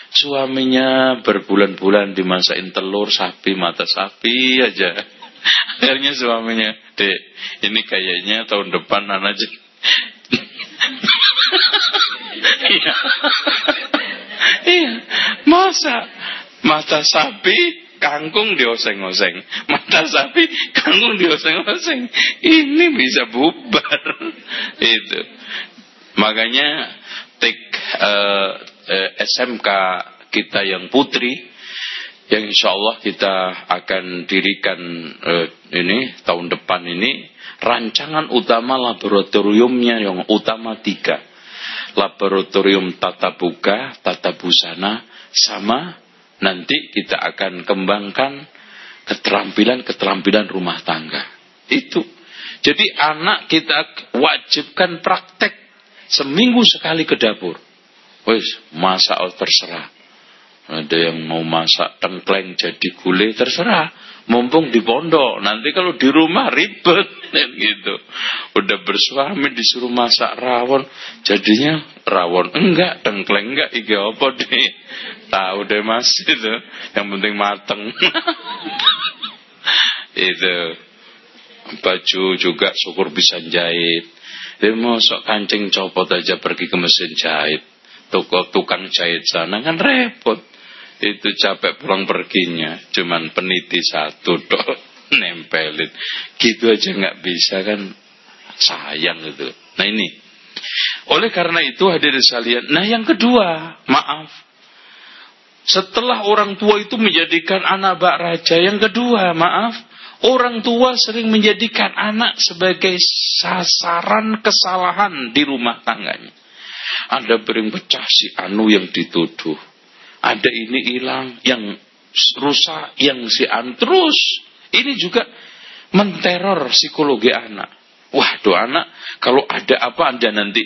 Suaminya berbulan-bulan dimasakin telur sapi mata sapi aja. Akhirnya suaminya, dek, ini kayaknya tahun depan anak aja. iya. iya. Masa mata sapi kangkung dioseng-oseng. Mata sapi kangkung dioseng-oseng. Ini bisa bubar. Itu. Makanya tik uh, uh, SMK kita yang putri yang insya Allah kita akan dirikan eh, ini tahun depan ini rancangan utama laboratoriumnya yang utama tiga. Laboratorium tata buka, tata busana sama nanti kita akan kembangkan keterampilan-keterampilan rumah tangga. Itu. Jadi anak kita wajibkan praktek seminggu sekali ke dapur. Wes masa terserah ada yang mau masak tengkleng jadi gulai terserah. Mumpung di pondok, nanti kalau di rumah ribet gitu. Udah bersuami disuruh masak rawon, jadinya rawon enggak, tengkleng enggak, iya apa deh. Tahu deh mas itu, yang penting mateng. itu baju juga syukur bisa jahit. Dia mau sok kancing copot aja pergi ke mesin jahit. Tukang tukang jahit sana kan repot itu capek pulang perginya. Cuman peniti satu dok. Nempelin. Gitu aja nggak bisa kan. Sayang itu. Nah ini. Oleh karena itu hadirin sekalian nah yang kedua maaf. Setelah orang tua itu menjadikan anak bak raja yang kedua maaf. Orang tua sering menjadikan anak sebagai sasaran kesalahan di rumah tangganya. Ada bering pecah si anu yang dituduh ada ini hilang, yang rusak, yang si an terus. Ini juga menteror psikologi anak. Wah, doa anak kalau ada apa anda nanti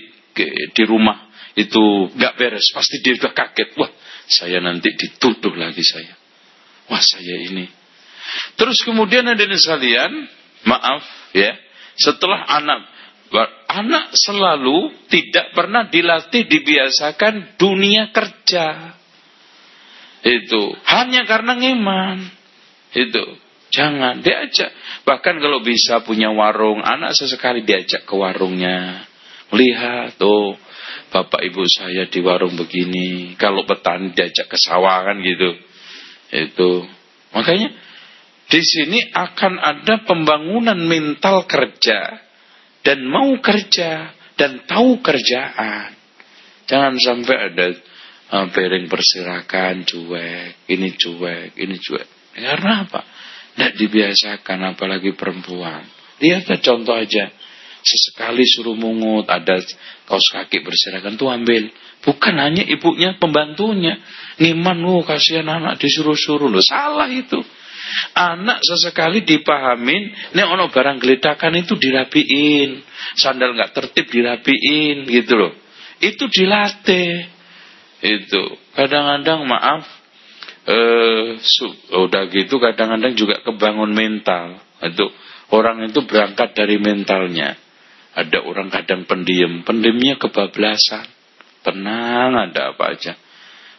di rumah itu nggak beres, pasti dia sudah kaget. Wah, saya nanti dituduh lagi saya. Wah, saya ini. Terus kemudian ada sekalian, maaf ya, setelah anak anak selalu tidak pernah dilatih dibiasakan dunia kerja. Itu hanya karena ngeman. Itu jangan diajak. Bahkan kalau bisa punya warung, anak sesekali diajak ke warungnya. Lihat tuh bapak ibu saya di warung begini. Kalau petani diajak ke sawah kan gitu. Itu makanya di sini akan ada pembangunan mental kerja dan mau kerja dan tahu kerjaan. Jangan sampai ada piring bersirakan, cuek, ini cuek, ini cuek. Karena apa? Tidak dibiasakan, apalagi perempuan. Lihat contoh aja. Sesekali suruh mungut, ada kaos kaki bersirakan, tuh ambil. Bukan hanya ibunya, pembantunya. Niman, oh kasihan anak disuruh-suruh. Loh, salah itu. Anak sesekali dipahamin, nek ono barang geletakan itu dirapiin, sandal nggak tertib dirapiin, gitu loh. Itu dilatih. Itu kadang-kadang maaf, eh, udah gitu kadang-kadang juga kebangun mental. Itu orang itu berangkat dari mentalnya. Ada orang kadang pendiam, pendiamnya kebablasan. Tenang ada apa aja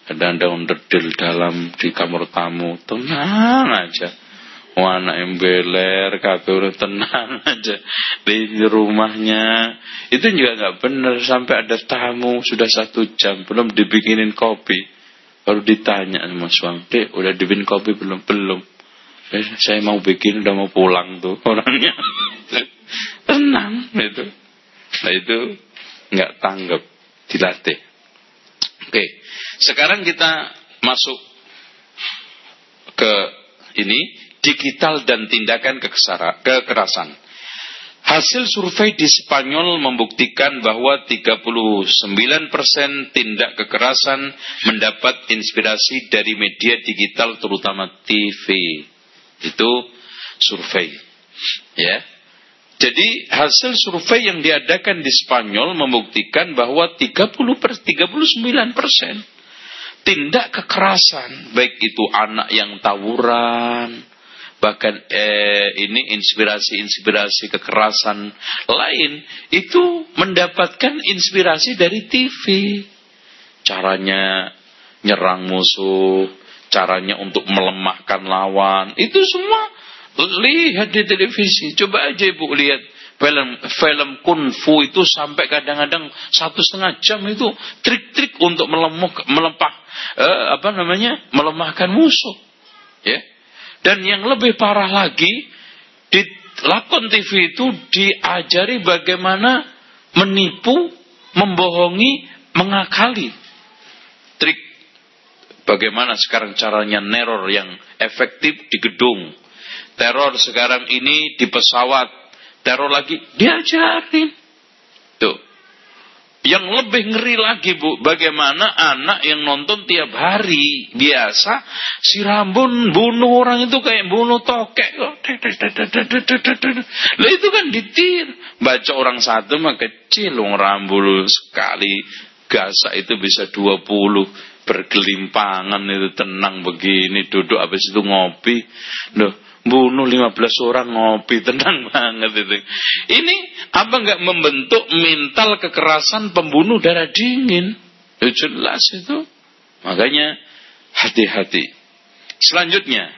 ada anda onderdil dalam di kamar tamu tenang aja Wana embeler kabeh tenang aja di rumahnya. Itu juga nggak benar sampai ada tamu sudah satu jam belum dibikinin kopi. Baru ditanya sama suami dek udah dibikin kopi belum? Belum. Eh, saya mau bikin udah mau pulang tuh orangnya. Tenang itu nah itu nggak tanggap dilatih. Oke sekarang kita masuk ke ini digital dan tindakan kekerasan. Hasil survei di Spanyol membuktikan bahwa 39% tindak kekerasan mendapat inspirasi dari media digital terutama TV. Itu survei. Ya. Jadi hasil survei yang diadakan di Spanyol membuktikan bahwa 30 per 39 persen tindak kekerasan, baik itu anak yang tawuran, bahkan eh, ini inspirasi-inspirasi kekerasan lain itu mendapatkan inspirasi dari TV. Caranya nyerang musuh, caranya untuk melemahkan lawan, itu semua lihat di televisi. Coba aja Ibu lihat film film kungfu itu sampai kadang-kadang satu setengah jam itu trik-trik untuk melemuk melepah eh, apa namanya melemahkan musuh ya dan yang lebih parah lagi di lakon TV itu diajari bagaimana menipu membohongi mengakali trik bagaimana sekarang caranya neror yang efektif di gedung teror sekarang ini di pesawat teror lagi, diajarin. Tuh. Yang lebih ngeri lagi bu, bagaimana anak yang nonton tiap hari biasa si Rambun bunuh orang itu kayak bunuh tokek. Lah itu kan ditir. Baca orang satu mah kecil orang Rambul sekali gasa itu bisa 20 bergelimpangan itu tenang begini duduk habis itu ngopi. Loh, bunuh 15 orang ngopi tenang banget itu. Ini apa nggak membentuk mental kekerasan pembunuh darah dingin? Ya jelas itu. Makanya hati-hati. Selanjutnya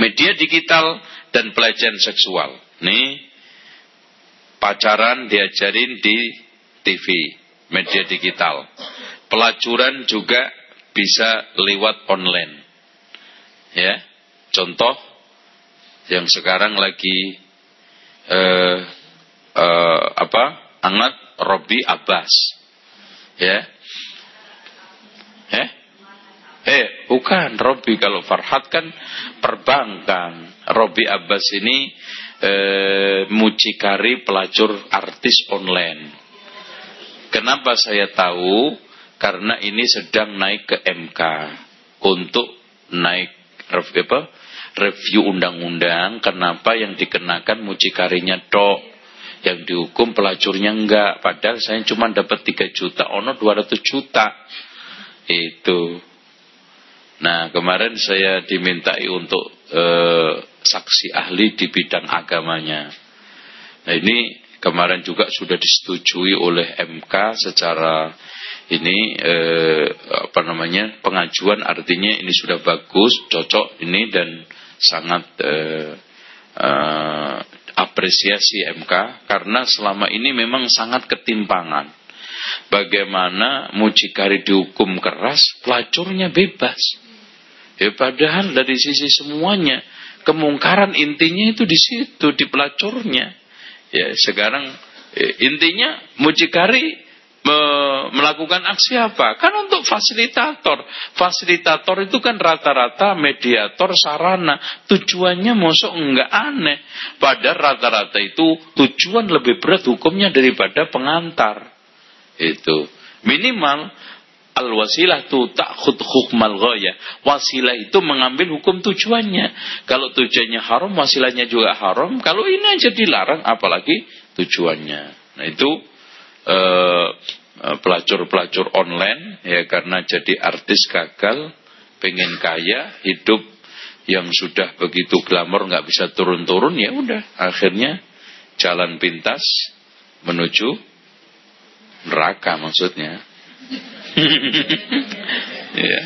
media digital dan pelecehan seksual. Nih pacaran diajarin di TV, media digital. Pelacuran juga bisa lewat online. Ya, contoh yang sekarang lagi eh, eh, apa hangat Robi Abbas. Ya. Eh eh bukan Robi. Kalau Farhat kan perbankan. Robi Abbas ini eh, mucikari pelacur artis online. Kenapa saya tahu? Karena ini sedang naik ke MK untuk naik apa review undang-undang kenapa yang dikenakan mucikarinya dok yang dihukum pelacurnya enggak padahal saya cuma dapat 3 juta ono 200 juta. Itu. Nah kemarin saya dimintai untuk eh, saksi ahli di bidang agamanya. Nah ini kemarin juga sudah disetujui oleh MK secara ini eh, apa namanya pengajuan artinya ini sudah bagus cocok ini dan sangat eh, eh, apresiasi MK karena selama ini memang sangat ketimpangan. Bagaimana mucikari dihukum keras, pelacurnya bebas. Ya padahal dari sisi semuanya kemungkaran intinya itu di situ di pelacurnya. Ya sekarang eh, intinya mucikari melakukan aksi apa? Kan untuk fasilitator. Fasilitator itu kan rata-rata mediator sarana. Tujuannya mosok enggak aneh. Padahal rata-rata itu tujuan lebih berat hukumnya daripada pengantar. Itu. Minimal al-wasilah tu takhud hukmal ghaya. Wasilah itu mengambil hukum tujuannya. Kalau tujuannya haram, wasilahnya juga haram. Kalau ini aja dilarang, apalagi tujuannya. Nah itu Eh, eh, pelacur-pelacur online ya karena jadi artis gagal pengen kaya hidup yang sudah begitu glamor nggak bisa turun-turun ya udah akhirnya jalan pintas menuju neraka maksudnya ya.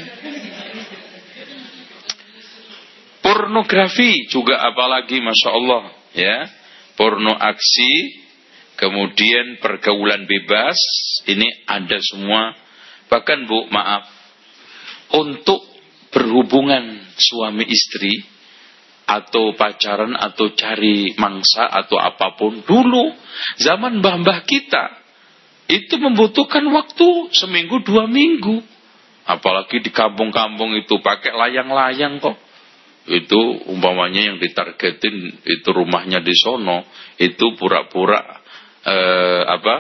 pornografi juga apalagi masya Allah ya porno aksi kemudian pergaulan bebas, ini ada semua. Bahkan Bu, maaf, untuk berhubungan suami istri, atau pacaran, atau cari mangsa, atau apa pun, dulu, zaman mbah-mbah kita, itu membutuhkan waktu seminggu, dua minggu. Apalagi di kampung-kampung itu pakai layang-layang kok itu umpamanya yang ditargetin itu rumahnya di sono itu pura-pura eh, apa?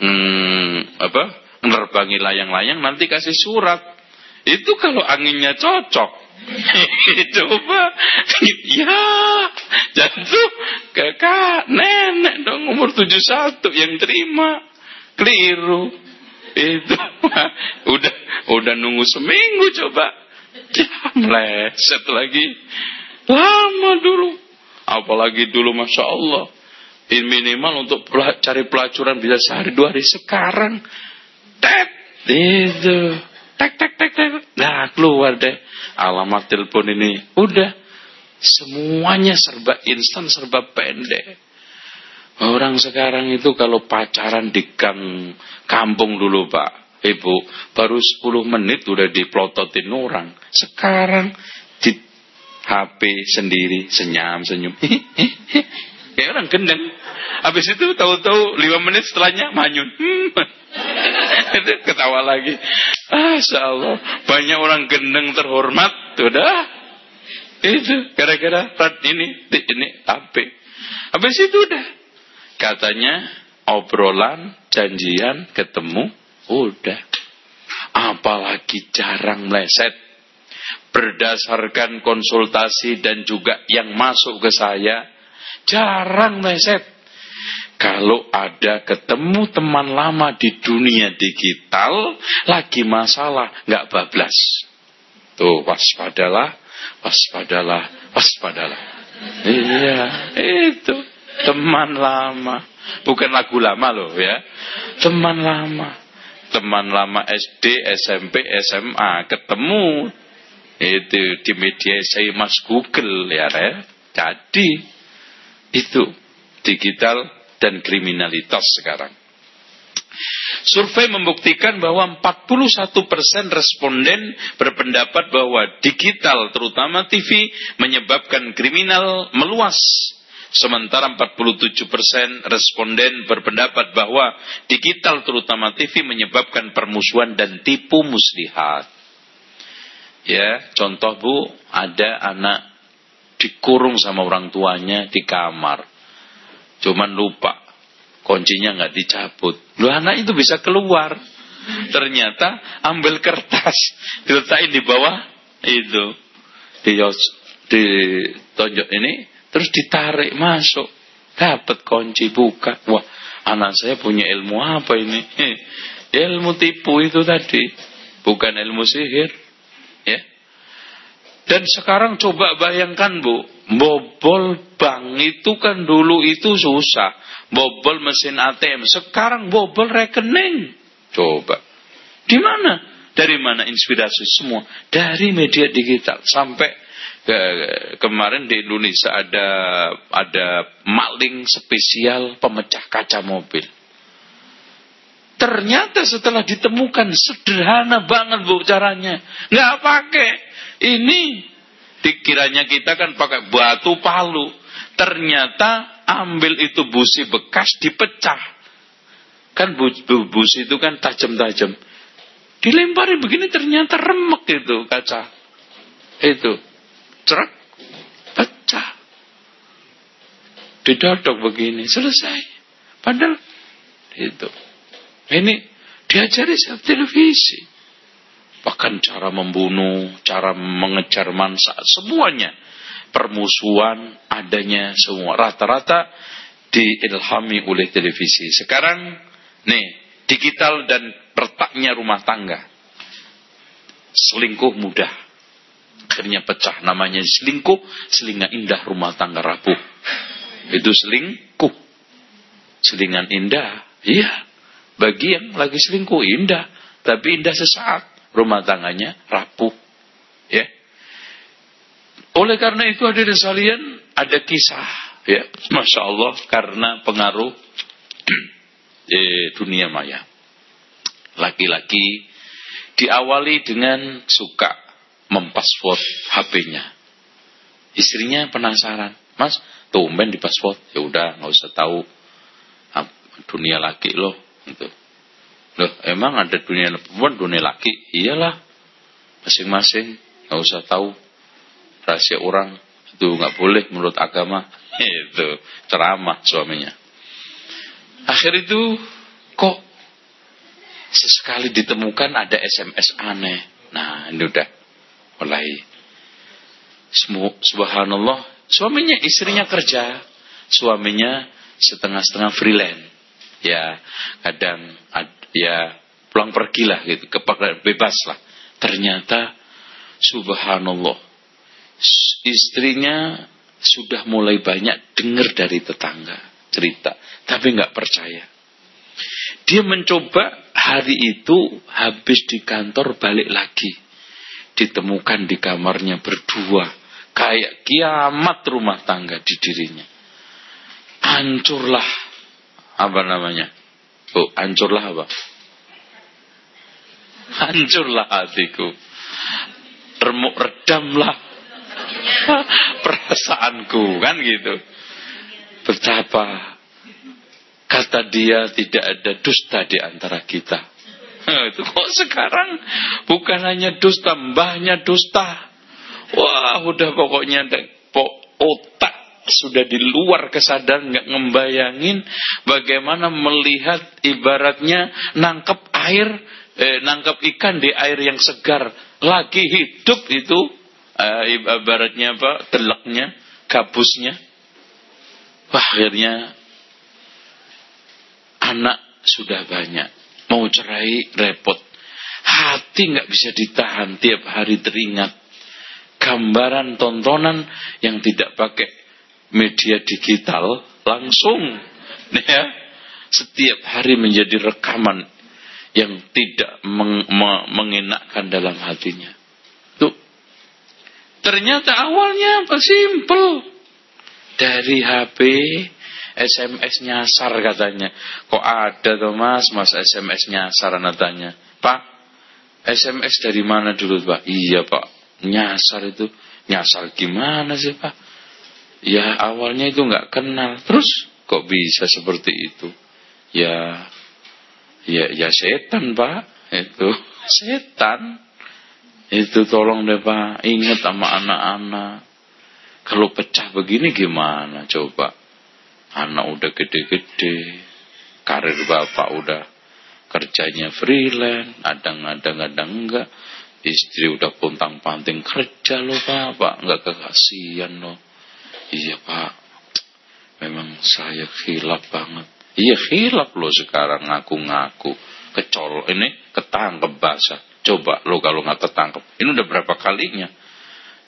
Hmm, apa? Menerbangi layang-layang nanti kasih surat. Itu kalau anginnya cocok. Apa ya jatuh kakak nenek dong umur 71 yang terima. Keliru. Itu udah udah nunggu seminggu coba. Ya meleset lagi. Lama dulu. Apalagi dulu masya Allah minimal untuk cari pelacuran bisa sehari dua hari. Sekarang tek itu. Tek tek tek tek. Nah keluar deh. Alamat telepon ini. Udah. Semuanya serba instan serba pendek. Orang sekarang itu kalau pacaran di gang kampung dulu pak ibu baru 10 menit udah diplototin orang. Sekarang di HP sendiri senyum senyum Kayak orang gendeng. Habis itu tahu-tahu lima menit setelahnya manyun. itu ketawa lagi. Masya Allah. Banyak orang gendeng terhormat. Sudah. Itu. Gara-gara ini. Ini apa? Habis itu udah. Katanya obrolan, janjian, ketemu. Udah. Apalagi jarang meleset berdasarkan konsultasi dan juga yang masuk ke saya Jarang meset. Kalau ada ketemu teman lama di dunia digital, lagi masalah, nggak bablas. Tuh, waspadalah, waspadalah, waspadalah. Iya, itu teman lama. Bukan lagu lama loh ya. Teman lama. Teman lama SD, SMP, SMA ketemu itu di media saya Mas Google ya, ya. Jadi itu digital dan kriminalitas sekarang. Survei membuktikan bahwa 41% responden berpendapat bahwa digital terutama TV menyebabkan kriminal meluas. Sementara 47% responden berpendapat bahwa digital terutama TV menyebabkan permusuhan dan tipu muslihat. Ya, contoh Bu, ada anak dikurung sama orang tuanya di kamar. Cuman lupa kuncinya nggak dicabut. Lu anak itu bisa keluar. Ternyata ambil kertas diletakin di bawah itu di di tonjok ini terus ditarik masuk. Dapat kunci buka. Wah, anak saya punya ilmu apa ini? ilmu tipu itu tadi. Bukan ilmu sihir. Dan sekarang coba bayangkan Bu. Bobol bank itu kan dulu itu susah. Bobol mesin ATM. Sekarang bobol rekening. Coba. Di mana? Dari mana inspirasi semua? Dari media digital. Sampai ke, kemarin di Indonesia ada ada maling spesial pemecah kaca mobil. Ternyata setelah ditemukan sederhana banget bu caranya, nggak pakai ini. Dikiranya kita kan pakai batu palu. Ternyata ambil itu busi bekas dipecah. Kan busi itu kan tajam-tajam. Dilempari begini ternyata remek itu kaca. Itu cerak, pecah. Didodok begini, selesai. Padahal itu. Ini diajari setiap televisi. Bahkan cara membunuh, cara mengejar mansa, semuanya. Permusuhan adanya semua. Rata-rata diilhami oleh televisi. Sekarang, nih, digital dan retaknya rumah tangga. Selingkuh mudah akhirnya pecah. Namanya selingkuh, selingan indah rumah tangga rapuh. Itu selingkuh. Selingan indah, iya. Bagi yang lagi selingkuh indah, tapi indah sesaat. Rumah tangganya rapuh. Ya. Oleh karena itu hadirin sekalian ada kisah ya, masya Allah karena pengaruh eh, dunia maya. Laki-laki diawali dengan suka mempasport HP-nya. Istrinya penasaran, Mas, tumben di pasport. Ya udah, nggak usah tahu dunia laki loh. Gitu. Loh, emang ada dunia perempuan, dunia laki? Iyalah, masing-masing nggak usah tahu rahasia orang itu nggak boleh menurut agama. Itu ceramah suaminya. Akhir itu kok sesekali ditemukan ada SMS aneh. Nah, ini udah mulai subhanallah suaminya istrinya kerja suaminya setengah-setengah freelance ya kadang ya pulang pergi lah gitu kepada bebas lah ternyata subhanallah istrinya sudah mulai banyak dengar dari tetangga cerita tapi nggak percaya dia mencoba hari itu habis di kantor balik lagi ditemukan di kamarnya berdua. Kayak kiamat rumah tangga di dirinya. Hancurlah. Apa namanya? Oh, hancurlah apa? Hancurlah hatiku. Remuk redamlah perasaanku. Kan gitu. Betapa kata dia tidak ada dusta di antara kita. itu kok sekarang bukan hanya dusta, mbahnya dusta. Wah, udah pokoknya otak sudah di luar kesadaran nggak ngembayangin bagaimana melihat ibaratnya nangkep air eh, nangkep ikan di air yang segar lagi hidup itu eh, ibaratnya apa telaknya gabusnya Wah, akhirnya anak sudah banyak Mau cerai repot. Hati nggak bisa ditahan tiap hari teringat. Gambaran tontonan yang tidak pakai media digital langsung. Ya, setiap hari menjadi rekaman yang tidak meng, me, mengenakkan dalam hatinya. Tuh. Ternyata awalnya apa? Simple. Dari HP SMS nyasar katanya. Kok ada tuh mas, mas SMS nyasar tanya. Pak, SMS dari mana dulu pak? Iya pak, nyasar itu. Nyasar gimana sih pak? Ya awalnya itu nggak kenal. Terus kok bisa seperti itu? Ya, ya, ya setan pak. Itu setan. Itu tolong deh pak, ingat sama anak-anak. Kalau pecah begini gimana coba? Anak udah gede-gede. Karir bapak udah kerjanya freelance. Adang-adang-adang enggak. Istri udah puntang panting kerja loh pak. Pak enggak kekasian loh. Iya pak. memang saya khilaf banget. Iya khilaf loh sekarang ngaku-ngaku. Kecol ini ketangkep basah. Coba lo kalau nggak ketangkep. Ini udah berapa kalinya?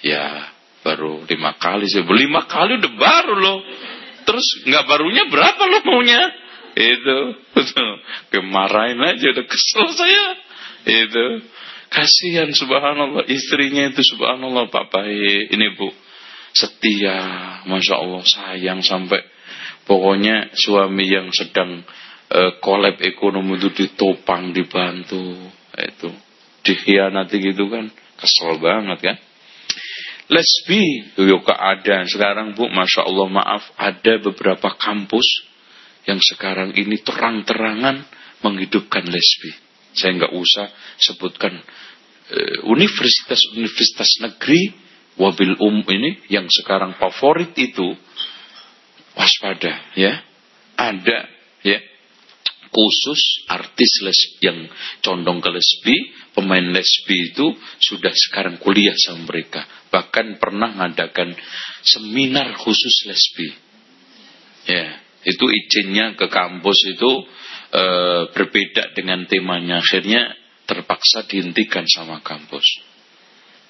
Ya baru lima kali sih. Lima kali udah baru loh. Terus nggak barunya berapa lo maunya? Itu. Kemarahin aja udah kesel saya. Itu. Kasihan subhanallah istrinya itu subhanallah Pak Baik. Ini Bu setia, masya Allah sayang sampai pokoknya suami yang sedang uh, kolab ekonomi itu ditopang, dibantu, itu dikhianati gitu kan, kesel banget kan. Lesbi, yuk keadaan sekarang bu, masya Allah maaf, ada beberapa kampus yang sekarang ini terang-terangan menghidupkan lesbi. Saya nggak usah sebutkan eh, universitas-universitas negeri wabil um ini yang sekarang favorit itu waspada ya. Ada ya khusus artis les yang condong ke lesbi pemain lesbi itu sudah sekarang kuliah sama mereka. Bahkan pernah mengadakan seminar khusus lesbi. Ya itu izinnya ke kampus itu e, berbeda dengan temanya. Akhirnya terpaksa dihentikan sama kampus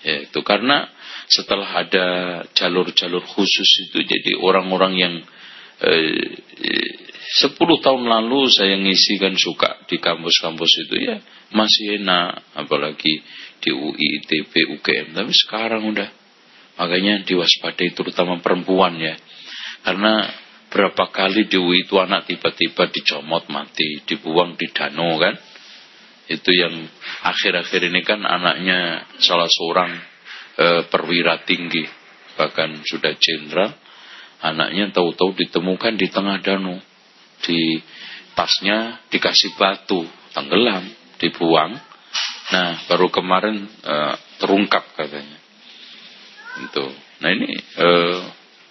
ya itu karena setelah ada jalur-jalur khusus itu jadi orang-orang yang eh, 10 tahun lalu saya ngisi kan suka di kampus-kampus itu ya masih enak apalagi di UI, ITB, UGM tapi sekarang udah makanya diwaspadai terutama perempuan ya. Karena berapa kali di UI itu anak tiba-tiba dicomot mati dibuang di danau kan itu yang akhir-akhir ini kan anaknya salah seorang e, perwira tinggi bahkan sudah jenderal. Anaknya tahu-tahu ditemukan di tengah danau. Di tasnya dikasih batu tenggelam dibuang. Nah baru kemarin e, terungkap katanya. Itu. Nah ini e,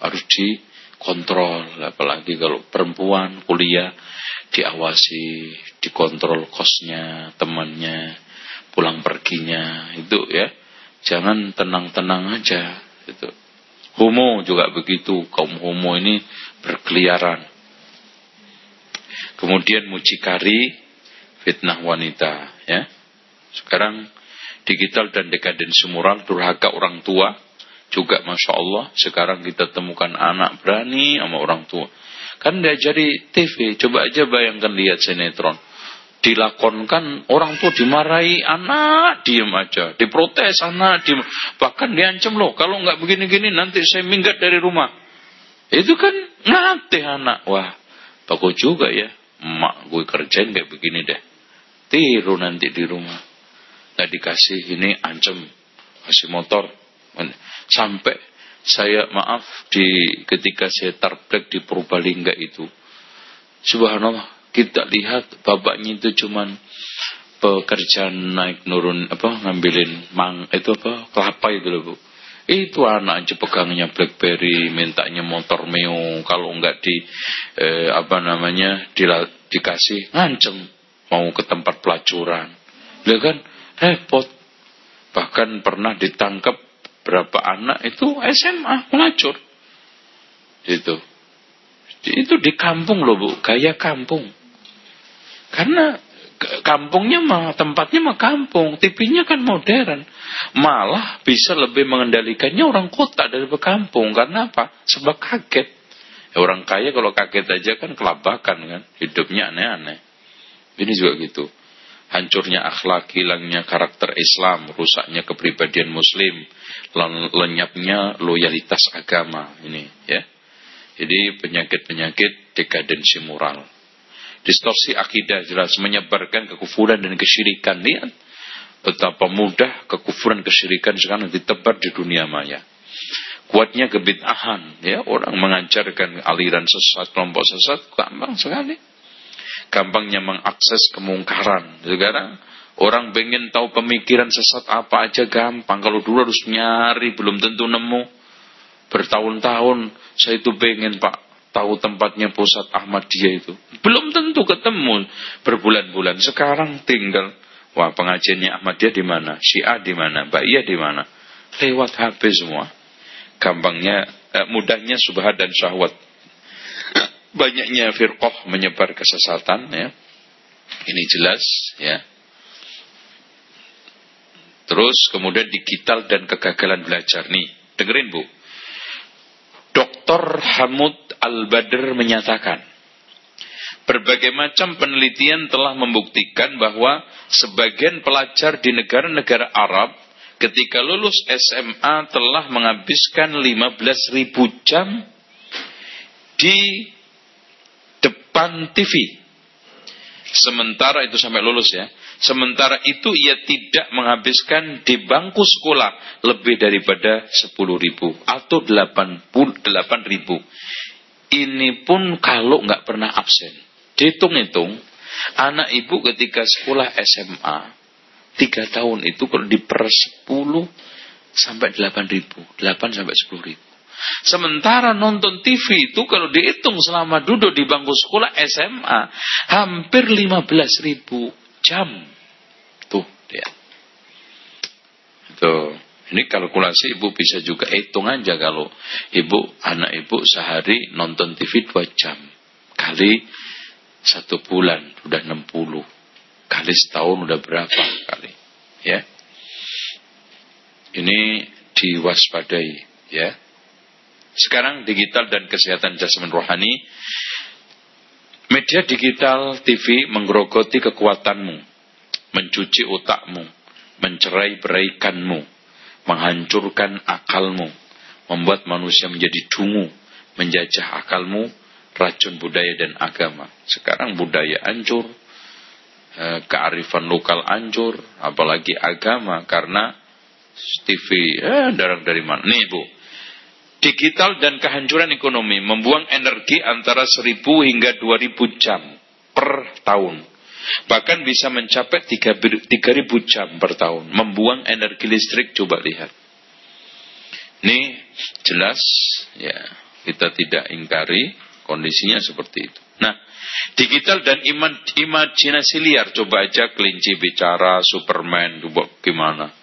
harus dikontrol. Apalagi kalau perempuan kuliah diawasi dikontrol kosnya temannya pulang perginya itu ya Jangan tenang-tenang aja. Gitu. Homo juga begitu. Kaum homo ini berkeliaran. Kemudian mucikari, fitnah wanita. Ya. Sekarang digital dan dekadensi moral, durhaka orang tua. Juga Masya Allah, sekarang kita temukan anak berani sama orang tua. Kan diajari TV, coba aja bayangkan lihat sinetron. Dilakonkan orang tua dimarahi anak diem aja. Diprotes anak diem. Bahkan diancam loh kalau nggak begini-gini nanti saya minggat dari rumah. Itu kan nanti anak. Wah bagus juga ya. Emak gue kerjain kayak begini deh. Tiru nanti di rumah. Nggak dikasih ini ancam. Kasih motor. Sampai saya maaf di ketika saya tarplek di Purbalingga itu subhanallah kita lihat bapaknya itu cuman pekerjaan naik nurun apa ngambilin mang itu apa kelapa itu loh bu. Itu anak aja pegangnya BlackBerry mintanya motor meo kalau enggak di eh, apa namanya di, dikasih ngancem mau ke tempat pelacuran. Dia kan repot. Bahkan pernah ditangkap berapa anak itu SMA melacur itu itu di kampung loh bu gaya kampung karena kampungnya mah tempatnya mah kampung, TV-nya kan modern. Malah bisa lebih mengendalikannya orang kota dari kampung. Karena apa? Sebab kaget. Ya, orang kaya kalau kaget aja kan kelabakan kan, hidupnya aneh-aneh. Ini juga gitu. Hancurnya akhlak, hilangnya karakter Islam, rusaknya kepribadian Muslim, lenyapnya loyalitas agama ini ya. Jadi penyakit-penyakit dekadensi moral. Distorsi akidah jelas menyebarkan kekufuran dan kesyirikan. Lihat betapa mudah kekufuran kesyirikan sekarang ditebar di dunia maya. Kuatnya kebid'ahan, ya orang mengajarkan aliran sesat, kelompok sesat, gampang sekali. Gampangnya mengakses kemungkaran. Sekarang orang pengen tahu pemikiran sesat apa aja gampang. Kalau dulu harus nyari, belum tentu nemu. Bertahun-tahun saya itu pengen pak tahu tempatnya pusat Ahmadiyah itu. Belum tentu ketemu berbulan-bulan. Sekarang tinggal, wah pengajiannya Ahmadiyah di mana? Syiah di mana? Baiyah di mana? Lewat HP semua. Gampangnya, eh, mudahnya subhat dan syahwat. Banyaknya firqah menyebar kesesatan ya. Ini jelas ya. Terus kemudian digital dan kegagalan belajar nih. Dengerin Bu. Dr. Hamud Al-Badr menyatakan Berbagai macam penelitian telah membuktikan bahwa sebagian pelajar di negara-negara Arab ketika lulus SMA telah menghabiskan 15.000 jam di depan TV. Sementara itu sampai lulus ya. Sementara itu ia tidak menghabiskan di bangku sekolah lebih daripada 10.000 atau 8.000. Ini pun kalau nggak pernah absen. Dihitung-hitung, anak ibu ketika sekolah SMA, tiga tahun itu kalau diper 10 sampai 8 ribu, 8 sampai 10 ribu. Sementara nonton TV itu kalau dihitung selama duduk di bangku sekolah SMA, hampir 15 ribu jam. Tuh, dia. Tuh. Ini kalkulasi ibu bisa juga hitung aja kalau ibu, anak ibu sehari nonton TV 2 jam. Kali satu bulan udah 60. Kali setahun udah berapa kali. Ya. Ini diwaspadai. Ya. Sekarang digital dan kesehatan jasmani rohani. Media digital TV menggerogoti kekuatanmu. Mencuci otakmu. Mencerai beraikanmu. Menghancurkan akalmu. Membuat manusia menjadi dungu. Menjajah akalmu racun budaya dan agama. Sekarang budaya hancur, eh, kearifan lokal hancur, apalagi agama karena TV eh, darah dari mana? Nih bu, digital dan kehancuran ekonomi membuang energi antara 1000 hingga 2000 jam per tahun. Bahkan bisa mencapai 3000 jam per tahun. Membuang energi listrik coba lihat. Ini jelas ya kita tidak ingkari Kondisinya seperti itu. Nah, digital dan imajinasi liar. Coba aja kelinci bicara, Superman, coba gimana.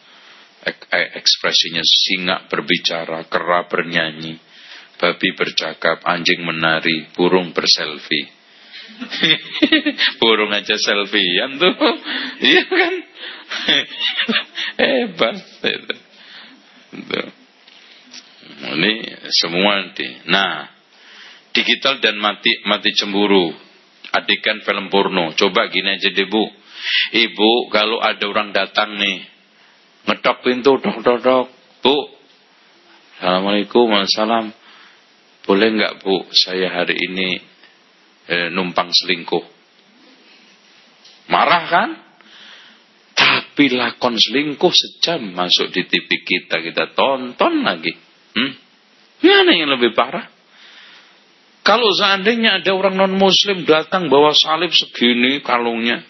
Ekspresinya singa berbicara, kera bernyanyi, babi bercakap, anjing menari, burung berselfie. burung aja selfie ya tuh. Iya kan? Hebat. Itu. Ini semua nanti. Nah, digital dan mati mati cemburu. Adegan film porno. Coba gini aja deh bu. Ibu kalau ada orang datang nih. Ngetok pintu. Dok dok dok. Bu. Assalamualaikum. Waalaikumsalam. Boleh nggak bu. Saya hari ini eh, numpang selingkuh. Marah kan? Tapi lakon selingkuh sejam masuk di TV kita. Kita tonton lagi. Hmm? Mana yang lebih parah? Kalau seandainya ada orang non muslim datang bawa salib segini kalungnya.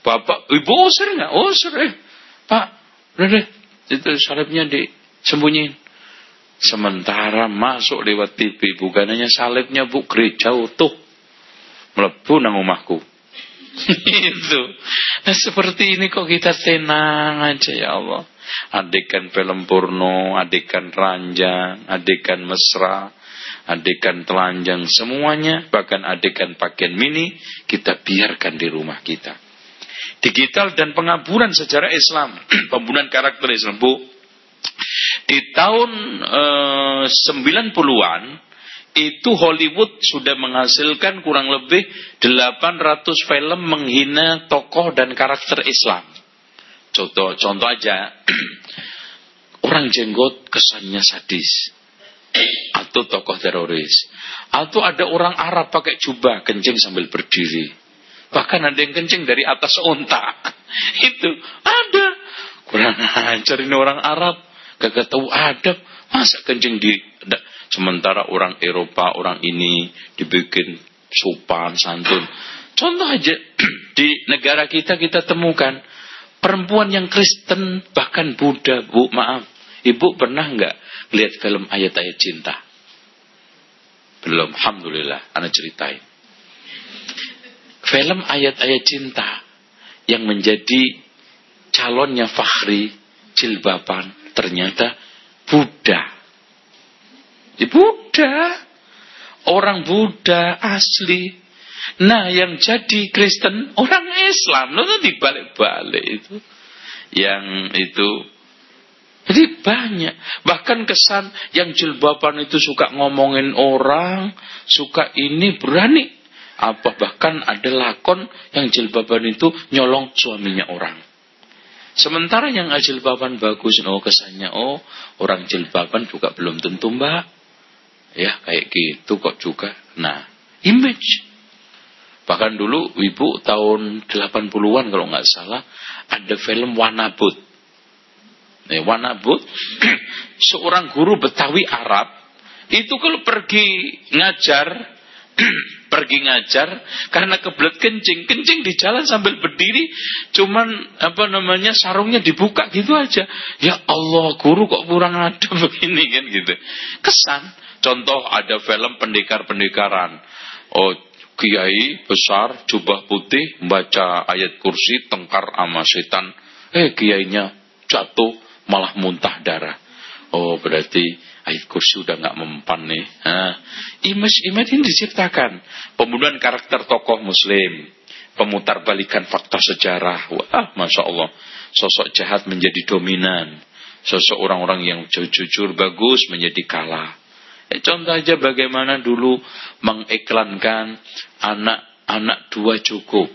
Bapak, ibu usir nggak? Usir eh. Pak, udah deh. Itu salibnya disembunyiin. Sementara masuk lewat TV. Bukan hanya salibnya bu, gereja utuh. Melebu nang rumahku. itu. Nah, seperti ini kok kita tenang aja ya Allah. Adegan film porno, adegan ranjang, adegan mesra, adegan telanjang semuanya, bahkan adegan pakaian mini, kita biarkan di rumah kita. Digital dan pengaburan sejarah Islam, pembunuhan karakter Islam. Bu, di tahun eh, 90-an, itu Hollywood sudah menghasilkan kurang lebih 800 film menghina tokoh dan karakter Islam. Contoh, contoh aja, orang jenggot kesannya sadis atau tokoh teroris atau ada orang Arab pakai jubah kencing sambil berdiri bahkan ada yang kencing dari atas onta itu ada. Kurang ajar ini orang Arab. Gak tahu adab masa kencing di sementara orang Eropa orang ini dibikin sopan santun. Contoh aja di negara kita kita temukan perempuan yang Kristen bahkan Buddha. Bu maaf. Ibu pernah nggak lihat film ayat-ayat cinta? Belum, Alhamdulillah, anak ceritain. Film ayat-ayat cinta yang menjadi calonnya Fakhri jilbaban ternyata Buddha. Ya Buddha. orang Buddha asli. Nah, yang jadi Kristen orang Islam, itu dibalik-balik itu. Yang itu jadi banyak. Bahkan kesan yang jilbaban itu suka ngomongin orang, suka ini berani. Apa bahkan ada lakon yang jilbaban itu nyolong suaminya orang. Sementara yang jilbaban bagus, oh kesannya, oh orang jilbaban juga belum tentu mbak. Ya kayak gitu kok juga. Nah, image. Bahkan dulu ibu tahun 80-an kalau nggak salah ada film Wanabut. Nah, Wanabut seorang guru Betawi Arab itu kalau pergi ngajar pergi ngajar karena kebelet kencing. Kencing di jalan sambil berdiri cuman apa namanya sarungnya dibuka gitu aja. Ya Allah guru kok kurang ada begini kan gitu. Kesan. Contoh ada film pendekar-pendekaran. Oh kiai besar jubah putih membaca ayat kursi tengkar sama setan. Eh kiainya jatuh malah muntah darah. Oh berarti ayat kursi udah nggak mempan nih. Nah, image-image ini diciptakan. Pembunuhan karakter tokoh muslim. Pemutar balikan fakta sejarah. Wah, Masya Allah. Sosok jahat menjadi dominan. Sosok orang-orang yang jujur bagus menjadi kalah. Eh, contoh aja bagaimana dulu mengiklankan anak-anak dua cukup.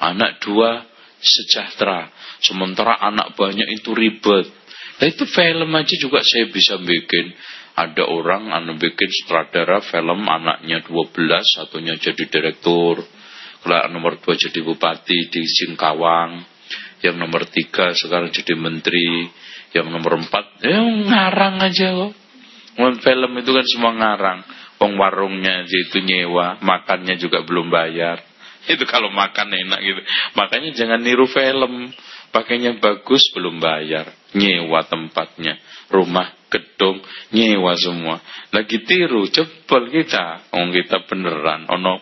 Anak dua sejahtera. Sementara anak banyak itu ribet. Nah itu film aja juga saya bisa bikin. Ada orang anu bikin sutradara film anaknya 12, satunya jadi direktur. Kalau nomor 2 jadi bupati di Singkawang. Yang nomor 3 sekarang jadi menteri. Yang nomor 4 ya ngarang aja kok. Film itu kan semua ngarang. Wong warungnya itu nyewa, makannya juga belum bayar. Itu kalau makan enak gitu. Makanya jangan niru film. Pakainya bagus belum bayar. Nyewa tempatnya. Rumah, gedung, nyewa semua. Lagi tiru, cepel kita. Oh kita beneran. Ono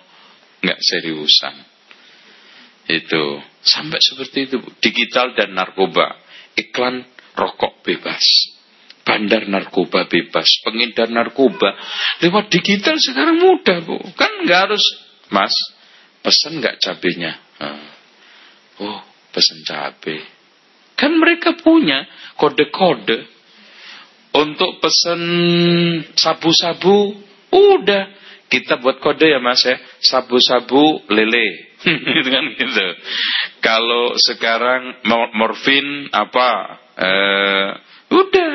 nggak seriusan. Itu. Sampai seperti itu. Digital dan narkoba. Iklan rokok bebas. Bandar narkoba bebas. Pengedar narkoba. Lewat digital sekarang mudah bu. Kan nggak harus. Mas, pesan nggak cabenya? Oh, pesan cabai. Kan mereka punya kode-kode untuk pesan sabu-sabu. Udah, kita buat kode ya mas ya. Sabu-sabu lele. gitu kan gitu. Kalau sekarang morfin apa? Eh, udah.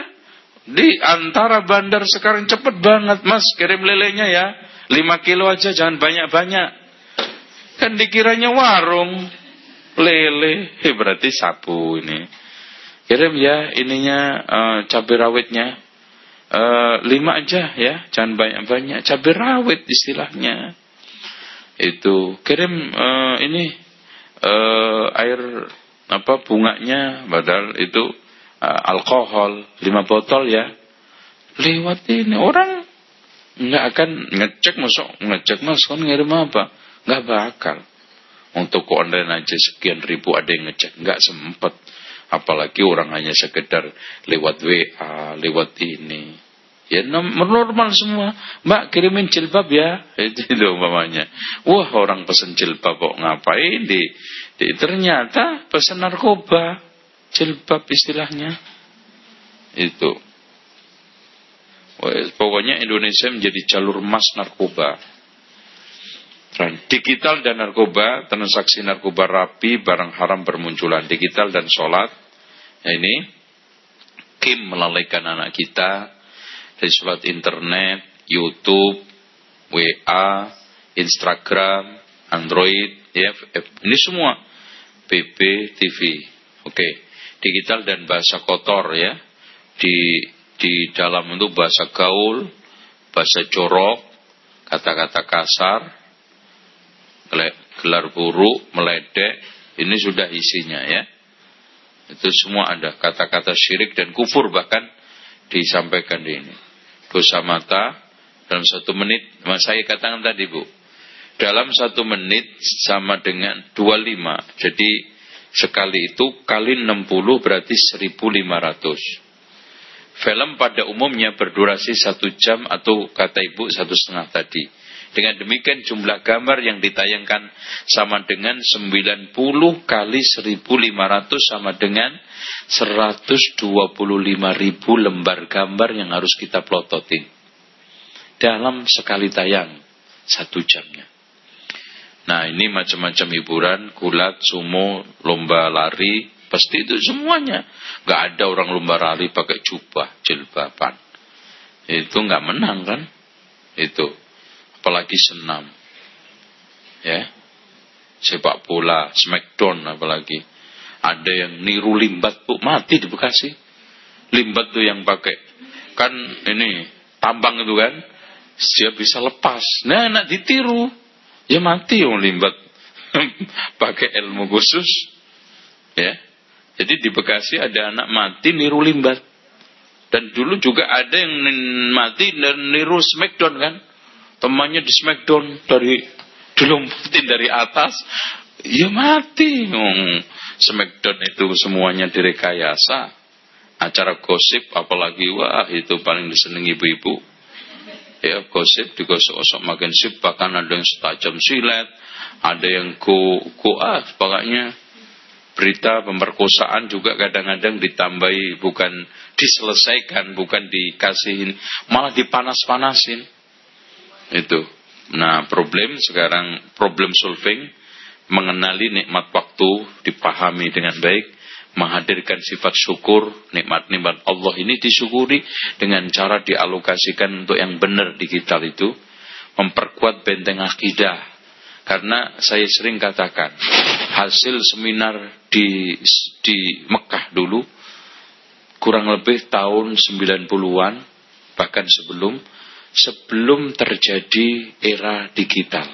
Di antara bandar sekarang cepet banget mas kirim lelenya ya. 5 kilo aja jangan banyak-banyak. Kan dikiranya warung lele. Berarti sapu ini. Kirim ya ininya uh, cabai rawitnya. Uh, lima aja ya. Jangan banyak banyak cabai rawit istilahnya. Itu. Kirim uh, ini uh, air apa bunganya. Padahal itu uh, alkohol. Lima botol ya. Lewat ini. Orang nggak akan ngecek masuk ngecek mas ngirim apa. Nggak bakal untuk online aja sekian ribu ada yang ngecek. Nggak sempet. Apalagi orang hanya sekedar lewat WA, lewat ini. Ya normal semua. Mbak kirimin jilbab ya. Itu, itu umpamanya. Wah orang pesen jilbab kok ngapain di, di ternyata pesen narkoba. Jilbab istilahnya. Itu. Pokoknya Indonesia menjadi jalur emas narkoba. Digital dan narkoba, transaksi narkoba rapi, barang haram bermunculan. Digital dan sholat. Nah ini, Kim melalaikan anak kita dari sholat internet, YouTube, WA, Instagram, Android, ya, ini semua. PP, TV. Oke. Digital dan bahasa kotor ya. Di di dalam itu bahasa gaul, bahasa jorok, kata-kata kasar, gelar buruk, meledek, ini sudah isinya ya. Itu semua ada kata-kata syirik dan kufur bahkan disampaikan di ini. Dosa mata dalam satu menit, saya katakan tadi bu, dalam satu menit sama dengan 25. Jadi sekali itu kali 60 berarti 1500. Film pada umumnya berdurasi satu jam atau kata ibu satu setengah tadi. Dengan demikian jumlah gambar yang ditayangkan sama dengan 90 kali 1500 sama dengan 125 ribu lembar gambar yang harus kita plototin. Dalam sekali tayang, satu jamnya. Nah ini macam-macam hiburan, gulat, sumo, lomba lari, pasti itu semuanya. Gak ada orang lomba lari pakai jubah, jilbaban. Itu gak menang kan? Itu. Apalagi senam. Ya. Sepak bola, smackdown apalagi. Ada yang niru limbat tuh mati di Bekasi. Limbat tuh yang pakai. Kan ini tambang itu kan. Dia bisa lepas. Nah, nak ditiru Ya mati yang limbat pakai ilmu khusus. Ya. Jadi di Bekasi ada anak mati niru limbat. Dan dulu juga ada yang mati dan niru smackdown kan. Temannya di smackdown dari dilompotin dari atas. Ya mati. Hmm. Smackdown itu semuanya direkayasa. Acara gosip apalagi wah itu paling disenangi ibu-ibu ya gosip digosok-gosok makin sip bahkan ada yang setajam silet ada yang ku ku ah pokoknya berita pemerkosaan juga kadang-kadang ditambahi bukan diselesaikan bukan dikasihin malah dipanas-panasin itu nah problem sekarang problem solving mengenali nikmat waktu dipahami dengan baik menghadirkan sifat syukur, nikmat-nikmat Allah ini disyukuri dengan cara dialokasikan untuk yang benar digital itu, memperkuat benteng akidah. Karena saya sering katakan, hasil seminar di di Mekah dulu kurang lebih tahun 90-an bahkan sebelum sebelum terjadi era digital.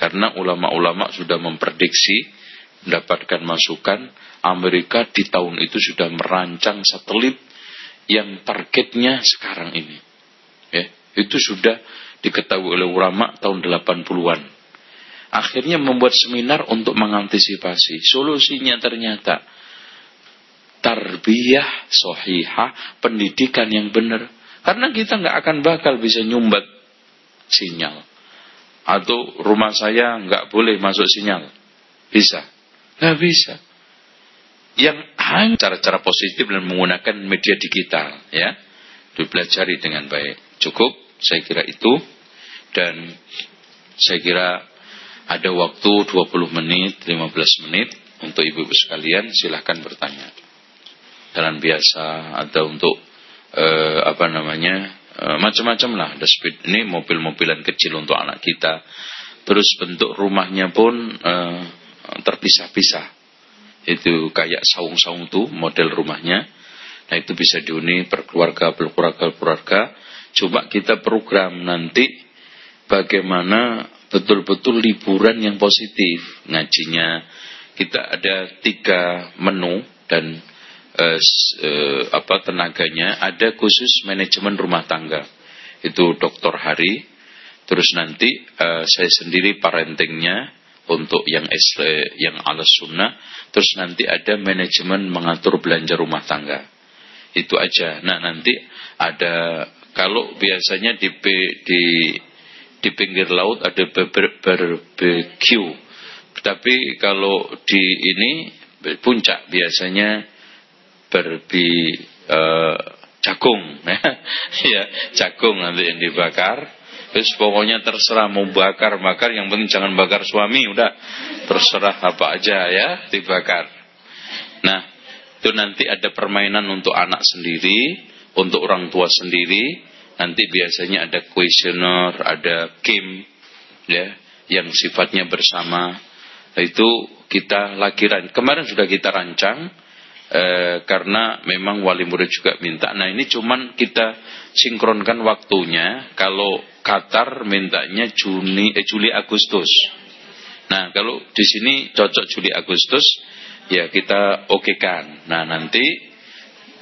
Karena ulama-ulama sudah memprediksi mendapatkan masukan Amerika di tahun itu sudah merancang satelit yang targetnya sekarang ini. Ya, itu sudah diketahui oleh ulama tahun 80-an. Akhirnya membuat seminar untuk mengantisipasi. Solusinya ternyata tarbiyah sohihah, pendidikan yang benar. Karena kita nggak akan bakal bisa nyumbat sinyal. Atau rumah saya nggak boleh masuk sinyal. Bisa. Nggak bisa yang hanya cara-cara positif dan menggunakan media digital ya dipelajari dengan baik cukup saya kira itu dan saya kira ada waktu 20 menit 15 menit untuk ibu-ibu sekalian silahkan bertanya jalan biasa atau untuk eh, apa namanya eh, macam-macam lah ada speed ini mobil-mobilan kecil untuk anak kita terus bentuk rumahnya pun eh, terpisah-pisah itu kayak saung-saung tuh model rumahnya. Nah itu bisa dihuni berkeluarga, berkeluarga. Coba kita program nanti bagaimana betul-betul liburan yang positif. Ngajinya kita ada tiga menu dan eh, eh, apa tenaganya ada khusus manajemen rumah tangga. Itu dokter Hari. Terus nanti eh, saya sendiri parentingnya untuk yang Islam, yang ala sunnah, terus nanti ada manajemen mengatur belanja rumah tangga. Itu aja. Nah nanti ada kalau biasanya di di di pinggir laut ada barbecue, tapi kalau di ini puncak biasanya berbi uh, jagung, ya jagung nanti yang dibakar Terus pokoknya terserah mau bakar bakar yang penting jangan bakar suami udah terserah apa aja ya dibakar. Nah itu nanti ada permainan untuk anak sendiri, untuk orang tua sendiri. Nanti biasanya ada questioner, ada game ya yang sifatnya bersama. Nah, itu kita lagi kemarin sudah kita rancang eh, karena memang wali murid juga minta. Nah ini cuman kita sinkronkan waktunya. Kalau Qatar mintanya Juni, eh, Juli Agustus. Nah kalau di sini cocok Juli Agustus, ya kita okekan. Nah nanti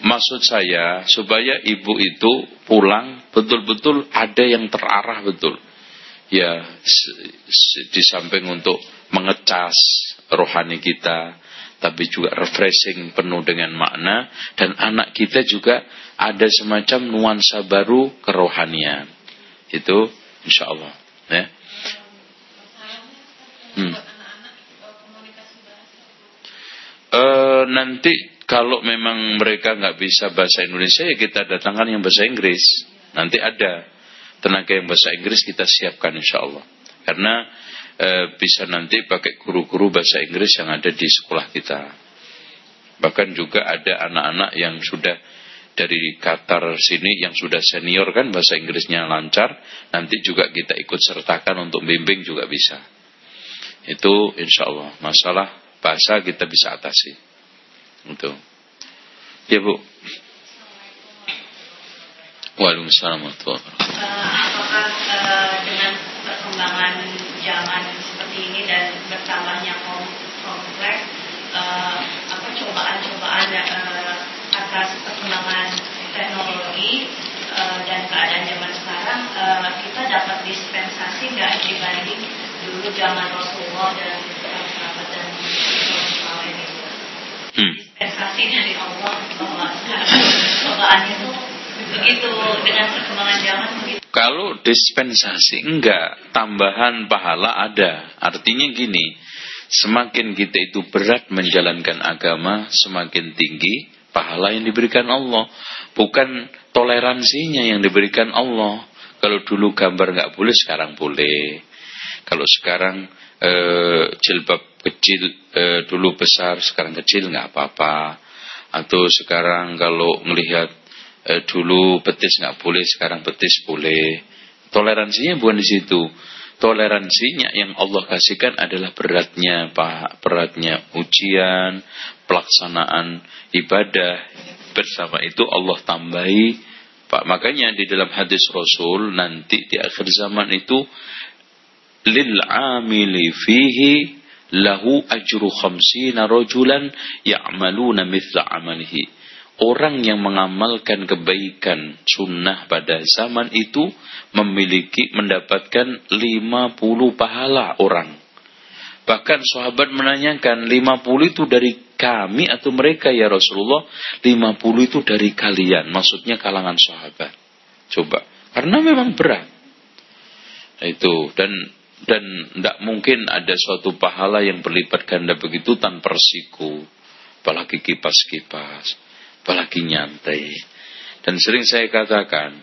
maksud saya supaya ibu itu pulang betul-betul ada yang terarah betul. Ya di samping untuk mengecas rohani kita, tapi juga refreshing penuh dengan makna dan anak kita juga ada semacam nuansa baru kerohanian. Itu insya Allah. Ya. Hmm. Uh, nanti kalau memang mereka nggak bisa bahasa Indonesia ya kita datangkan yang bahasa Inggris. Nanti ada tenaga yang bahasa Inggris kita siapkan insya Allah. Karena e, bisa nanti pakai guru-guru bahasa Inggris yang ada di sekolah kita. Bahkan juga ada anak-anak yang sudah dari Qatar sini yang sudah senior kan bahasa Inggrisnya lancar, nanti juga kita ikut sertakan untuk bimbing juga bisa. Itu insya Allah masalah bahasa kita bisa atasi. Itu. Ya Bu. Waalaikumsalam warahmatullahi wabarakatuh. Apakah uh, dengan perkembangan zaman seperti ini dan bertambahnya kompleks uh, apa cobaan-cobaan uh, atas perkembangan teknologi uh, dan keadaan zaman sekarang uh, kita dapat dispensasi nggak dibanding dulu zaman Rasulullah dan sahabat dan ini hmm. dispensasi dari Allah bahwa cobaan itu begitu dengan perkembangan zaman begitu kalau dispensasi enggak, tambahan pahala ada. Artinya gini, semakin kita itu berat menjalankan agama, semakin tinggi pahala yang diberikan Allah. Bukan toleransinya yang diberikan Allah. Kalau dulu gambar enggak boleh, sekarang boleh. Kalau sekarang e, jilbab kecil e, dulu besar, sekarang kecil enggak apa-apa. Atau sekarang kalau melihat eh, dulu betis nggak boleh, sekarang betis boleh. Toleransinya bukan di situ. Toleransinya yang Allah kasihkan adalah beratnya, pak, beratnya ujian, pelaksanaan ibadah. Bersama itu Allah tambahi, pak. Makanya di dalam hadis Rasul nanti di akhir zaman itu lil amili fihi lahu ajru khamsina rajulan ya'maluna mithla amalihi orang yang mengamalkan kebaikan sunnah pada zaman itu memiliki mendapatkan 50 pahala orang. Bahkan sahabat menanyakan 50 itu dari kami atau mereka ya Rasulullah 50 itu dari kalian maksudnya kalangan sahabat. Coba karena memang berat. Nah, itu dan dan tidak mungkin ada suatu pahala yang berlipat ganda begitu tanpa resiko apalagi kipas-kipas apalagi nyantai. Dan sering saya katakan,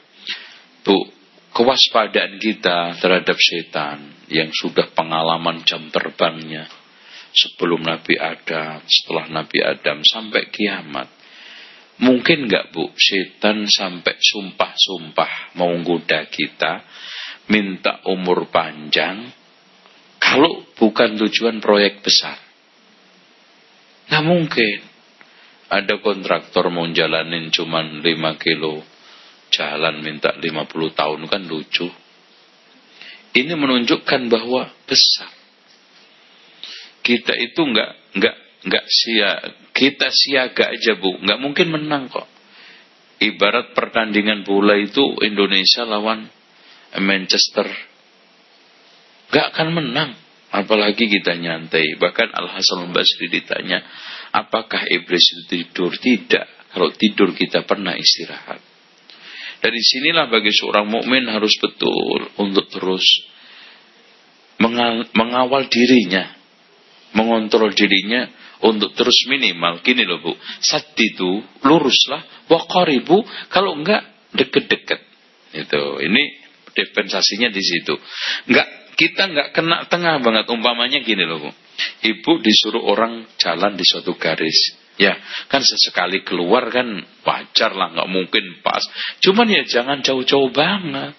Bu, kewaspadaan kita terhadap setan yang sudah pengalaman jam terbangnya sebelum Nabi Adam, setelah Nabi Adam sampai kiamat. Mungkin nggak bu, setan sampai sumpah-sumpah mau goda kita, minta umur panjang, kalau bukan tujuan proyek besar. Nggak mungkin. Ada kontraktor mau jalanin cuman 5 kilo jalan minta 50 tahun kan lucu. Ini menunjukkan bahwa besar. Kita itu enggak enggak enggak sia kita siaga aja bu, enggak mungkin menang kok. Ibarat pertandingan bola itu Indonesia lawan Manchester, enggak akan menang. Apalagi kita nyantai. Bahkan Al Hasan Basri ditanya, Apakah iblis itu tidur? Tidak. Kalau tidur kita pernah istirahat. Dari sinilah bagi seorang mukmin harus betul untuk terus mengawal dirinya, mengontrol dirinya untuk terus minimal. Gini loh bu, saat itu luruslah, wakoribu, kalau enggak deket-deket. Itu, ini dispensasinya di situ. Enggak, kita enggak kena tengah banget. Umpamanya gini loh bu. Ibu disuruh orang jalan di suatu garis. Ya, kan sesekali keluar kan wajar lah, nggak mungkin pas. Cuman ya jangan jauh-jauh banget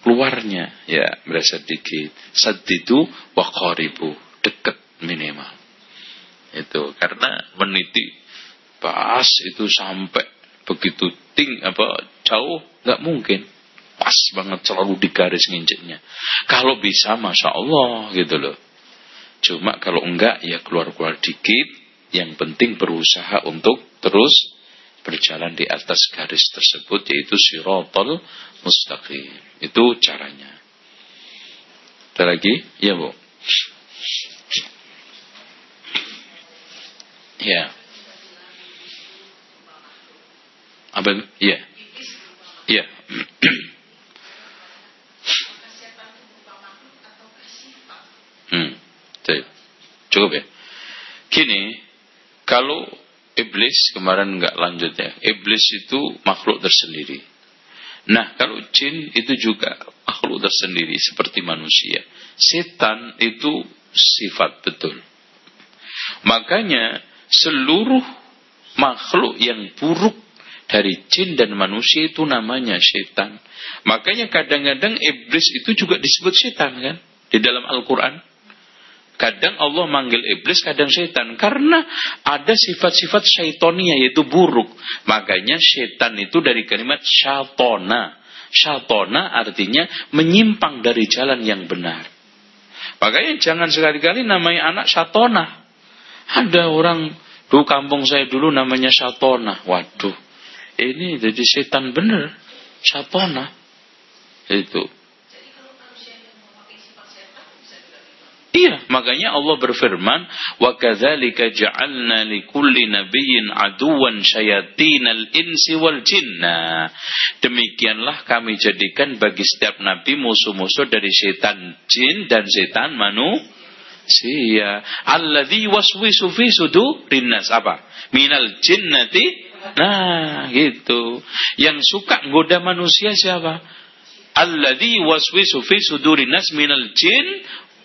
keluarnya. Ya, berasa dikit. Saat itu wakoribu, deket minimal. Itu karena meniti pas itu sampai begitu ting apa jauh nggak mungkin pas banget selalu di garis nginjeknya. Kalau bisa, masya Allah gitu loh. Cuma kalau enggak ya keluar-keluar dikit. Yang penting berusaha untuk terus berjalan di atas garis tersebut yaitu sirotol mustaqim. Itu caranya. Ada lagi? Ya Bu. Ya. Apa? Ya. Ya. Cukup ya. Kini kalau iblis kemarin nggak lanjut ya. Iblis itu makhluk tersendiri. Nah, kalau jin itu juga makhluk tersendiri seperti manusia. Setan itu sifat betul. Makanya seluruh makhluk yang buruk dari jin dan manusia itu namanya setan. Makanya kadang-kadang iblis itu juga disebut setan kan di dalam Al-Qur'an. Kadang Allah manggil iblis, kadang setan. Karena ada sifat-sifat syaitonia, yaitu buruk. Makanya setan itu dari kalimat syatona. Syatona artinya menyimpang dari jalan yang benar. Makanya jangan sekali-kali namanya anak syatona. Ada orang, dulu kampung saya dulu namanya syatona. Waduh, ini jadi setan bener. Syatona. Itu. Iya, makanya Allah berfirman, "Wa kadzalika ja'alna likulli nabiyyin aduwan syayatinal insi wal jinna." Demikianlah kami jadikan bagi setiap nabi musuh-musuh dari setan jin dan setan manusia. Alladzi waswisu fi sudurin nas apa? Minal jinnati Nah, gitu. Yang suka goda manusia siapa? Alladzi waswisu fi sudurin nas minal jin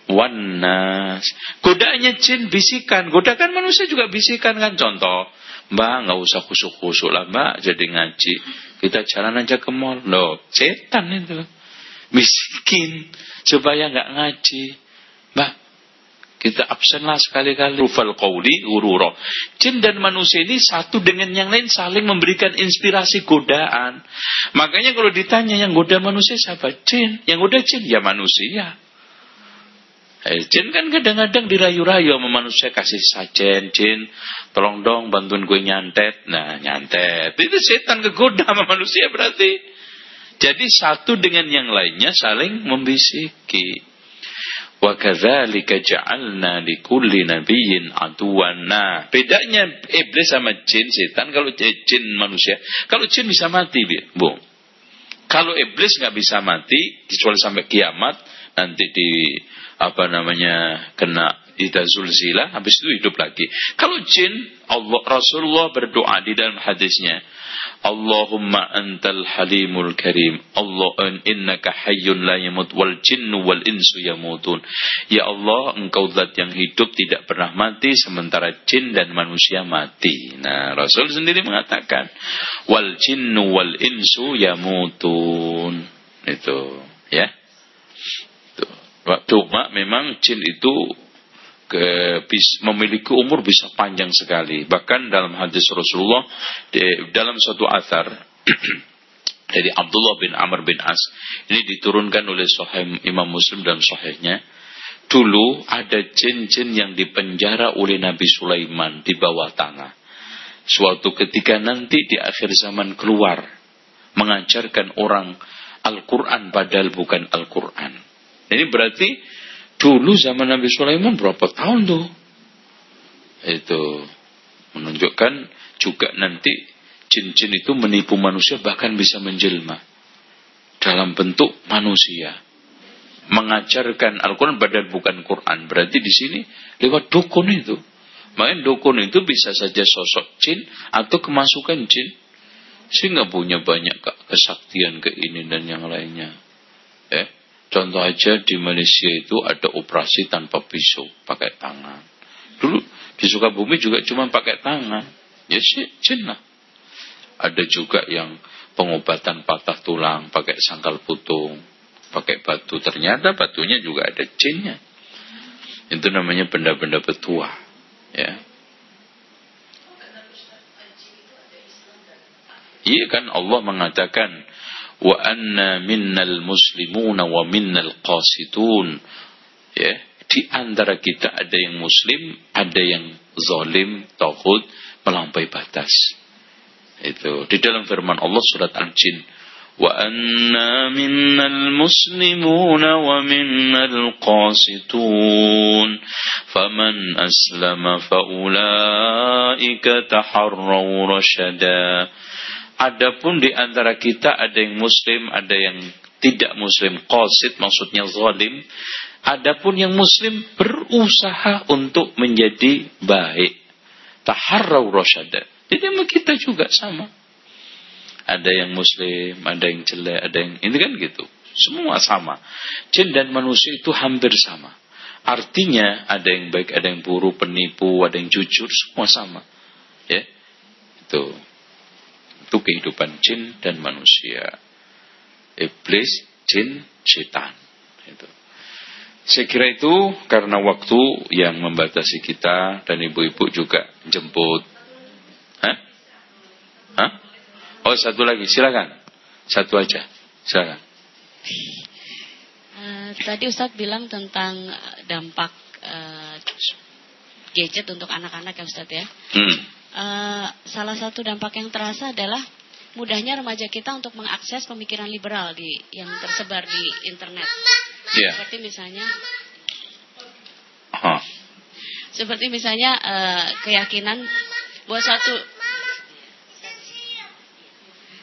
Wanas. Godanya jin bisikan. Godakan manusia juga bisikan kan. Contoh. Mbak nggak usah kusuk-kusuk lah mbak. Jadi ngaji. Kita jalan aja ke mall. Loh setan itu. Bisikin. Supaya nggak ngaji. Mbak. Kita absen lah sekali-kali. Rufal qawli ururo. Jin dan manusia ini satu dengan yang lain saling memberikan inspirasi godaan. Makanya kalau ditanya yang goda manusia siapa? Jin. Yang goda jin ya manusia. Eh, jin kan kadang-kadang dirayu-rayu sama manusia kasih sajen, jin, tolong dong bantuin gue nyantet. Nah, nyantet. Itu setan kegoda sama manusia berarti. Jadi satu dengan yang lainnya saling membisiki. Wa kadzalika ja'alna likulli nabiyyin aduwan. Nah, bedanya iblis sama jin setan kalau jin manusia, kalau jin bisa mati, Bu. Kalau iblis nggak bisa mati kecuali sampai kiamat nanti di apa namanya kena ida zulzila habis itu hidup lagi. Kalau jin Allah Rasulullah berdoa di dalam hadisnya Allahumma antal halimul karim. Allah innaka hayyun la yamut wal jinnu wal insu yamutun. Ya Allah engkau zat yang hidup tidak pernah mati sementara jin dan manusia mati. Nah Rasul sendiri mengatakan wal jinnu wal insu yamutun. Itu Cuma memang jin itu ke, bis, memiliki umur bisa panjang sekali. Bahkan dalam hadis Rasulullah, di, dalam suatu athar, dari Abdullah bin Amr bin As, ini diturunkan oleh Sahih Imam Muslim dan Sahihnya. Dulu ada jin-jin yang dipenjara oleh Nabi Sulaiman di bawah tanah. Suatu ketika nanti di akhir zaman keluar, mengajarkan orang Al-Quran padahal bukan Al-Quran. Ini berarti dulu zaman Nabi Sulaiman berapa tahun tuh? Itu menunjukkan juga nanti jin-jin itu menipu manusia bahkan bisa menjelma dalam bentuk manusia. Mengajarkan Al-Quran badan bukan Quran. Berarti di sini lewat dukun itu. Makanya dukun itu bisa saja sosok jin atau kemasukan jin. Sehingga punya banyak kesaktian ke ini dan yang lainnya. Eh? Contoh aja di Malaysia itu ada operasi tanpa pisau, pakai tangan. Dulu di Sukabumi juga cuma pakai tangan. Ya cina. Ada juga yang pengobatan patah tulang pakai sangkal putung, pakai batu. Ternyata batunya juga ada cinnya. Itu namanya benda-benda petua. Ya. Iya kan Allah mengatakan وأنا minna muslimuna wa minnal qasidun ya di antara kita ada yang muslim ada yang zalim tauhid melampaui batas itu di dalam firman Allah surat al-jin wa anna minnal muslimuna wa minnal qasitun faman aslama fa ulaika taharraw rashada Adapun di antara kita ada yang muslim, ada yang tidak muslim, qasid maksudnya zalim. Adapun yang muslim berusaha untuk menjadi baik. Taharrau rasyada. Jadi kita juga sama ada yang muslim, ada yang jelek, ada yang ini kan gitu. Semua sama. Jin dan manusia itu hampir sama. Artinya ada yang baik, ada yang buruk, penipu, ada yang jujur, semua sama. Ya. Itu. Itu kehidupan jin dan manusia. Iblis, jin, setan. Itu. Saya kira itu karena waktu yang membatasi kita dan ibu-ibu juga jemput. Hah? Hah? Oh satu lagi, silakan. Satu aja, silakan. Uh, tadi Ustadz bilang tentang eh, dampak uh, gadget untuk anak-anak ya Ustadz ya. Hmm. Uh, salah satu dampak yang terasa adalah mudahnya remaja kita untuk mengakses pemikiran liberal di yang tersebar di internet. Yeah. Seperti misalnya, huh. seperti misalnya uh, keyakinan bahwa satu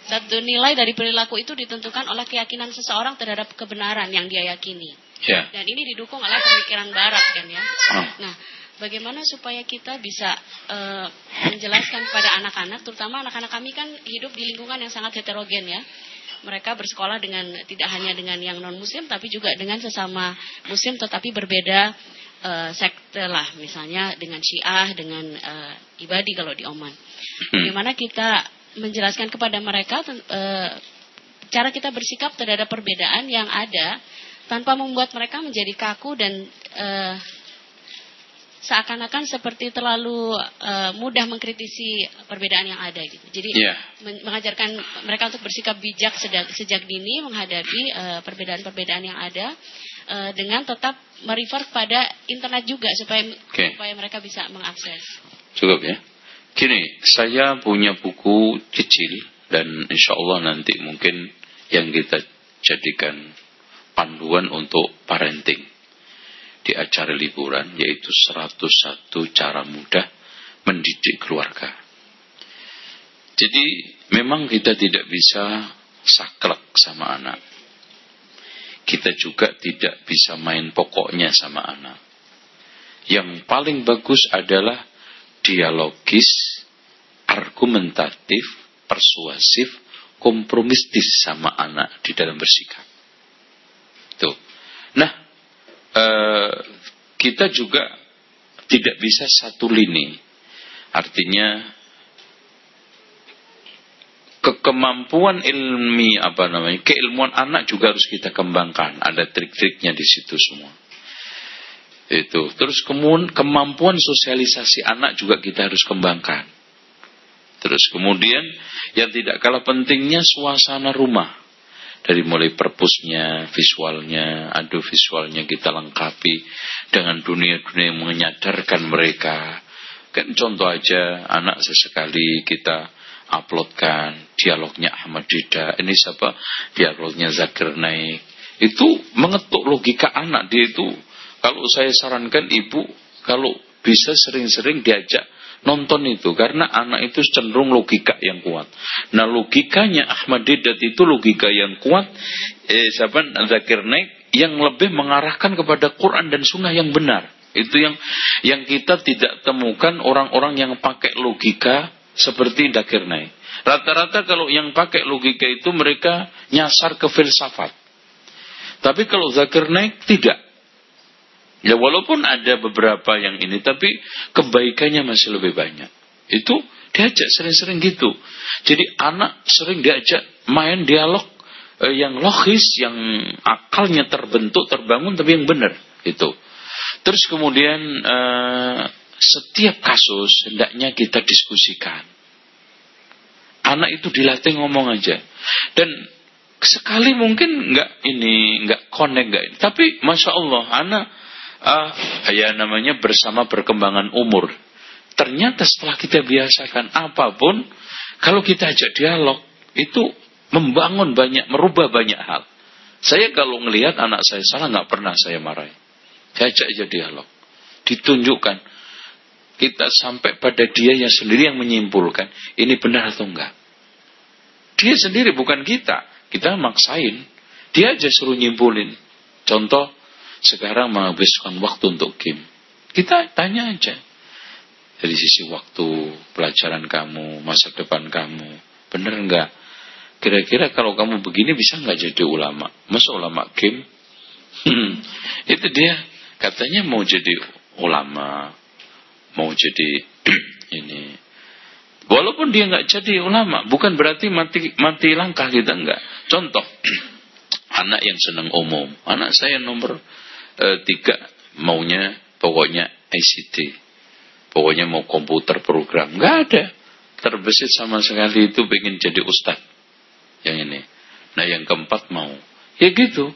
satu nilai dari perilaku itu ditentukan oleh keyakinan seseorang terhadap kebenaran yang dia yakini. Yeah. Dan ini didukung oleh pemikiran barat kan ya. Oh. Nah, bagaimana supaya kita bisa uh, menjelaskan kepada anak-anak, terutama anak-anak kami kan hidup di lingkungan yang sangat heterogen ya. Mereka bersekolah dengan tidak hanya dengan yang non muslim tapi juga dengan sesama muslim tetapi berbeda uh, sekte lah, misalnya dengan Syiah, dengan uh, ibadi kalau di Oman. Hmm. Bagaimana kita menjelaskan kepada mereka e, cara kita bersikap terhadap perbedaan yang ada tanpa membuat mereka menjadi kaku dan e, seakan-akan seperti terlalu uh, mudah mengkritisi perbedaan yang ada gitu. Jadi yeah. mengajarkan mereka untuk bersikap bijak sejak, sejak dini menghadapi perbedaan-perbedaan uh, yang ada uh, dengan tetap merefer pada internet juga supaya okay. supaya mereka bisa mengakses. Cukup ya. Gini, saya punya buku kecil dan insya Allah nanti mungkin yang kita jadikan panduan untuk parenting di acara liburan yaitu 101 cara mudah mendidik keluarga. Jadi memang kita tidak bisa saklek sama anak. Kita juga tidak bisa main pokoknya sama anak. Yang paling bagus adalah dialogis, argumentatif, persuasif, kompromistis sama anak di dalam bersikap. Tuh. Nah, eh, kita juga tidak bisa satu lini. Artinya kekemampuan ilmi apa namanya keilmuan anak juga harus kita kembangkan ada trik-triknya di situ semua itu. Terus kemudian kemampuan sosialisasi anak juga kita harus kembangkan. Terus kemudian yang tidak kalah pentingnya suasana rumah. Dari mulai perpusnya, visualnya, aduh visualnya kita lengkapi dengan dunia-dunia yang menyadarkan mereka. Kan contoh aja anak sesekali kita uploadkan dialognya Ahmad Dida. Ini siapa? Dialognya Zakir Naik. Itu mengetuk logika anak dia itu kalau saya sarankan ibu, kalau bisa sering-sering diajak nonton itu karena anak itu cenderung logika yang kuat. Nah logikanya Ahmad Didat itu logika yang kuat. Eh, siapa Zakir Naik yang lebih mengarahkan kepada Quran dan Sunnah yang benar. Itu yang yang kita tidak temukan orang-orang yang pakai logika seperti Zakir Naik. Rata-rata kalau yang pakai logika itu mereka nyasar ke filsafat. Tapi kalau Zakir Naik tidak. Ya walaupun ada beberapa yang ini, tapi kebaikannya masih lebih banyak. Itu diajak sering-sering gitu. Jadi anak sering diajak main dialog eh, yang logis, yang akalnya terbentuk, terbangun, tapi yang benar. Itu. Terus kemudian eh, setiap kasus hendaknya kita diskusikan. Anak itu dilatih ngomong aja. Dan sekali mungkin nggak ini nggak connect nggak ini. Tapi masya Allah anak ah, ya namanya bersama perkembangan umur. Ternyata setelah kita biasakan apa pun, kalau kita ajak dialog, itu membangun banyak, merubah banyak hal. Saya kalau melihat anak saya salah nggak pernah saya marahi. Saya ajak aja dialog. Ditunjukkan. Kita sampai pada dia yang sendiri yang menyimpulkan. Ini benar atau enggak. Dia sendiri bukan kita. Kita maksain. Dia aja suruh nyimpulin. Contoh, sekarang menghabiskan waktu untuk game. Kita tanya aja. Dari sisi waktu, pelajaran kamu, masa depan kamu. Benar enggak? Kira-kira kalau kamu begini bisa nggak jadi ulama? Masa ulama game? Hmm, itu dia katanya mau jadi ulama, mau jadi ini. Walaupun dia nggak jadi ulama, bukan berarti mati mati langkah kita enggak. Contoh, anak yang senang umum, anak saya nomor e, tiga maunya pokoknya ICT, pokoknya mau komputer program, nggak ada terbesit sama sekali itu pengen jadi ustadz yang ini. Nah yang keempat mau. Ya gitu.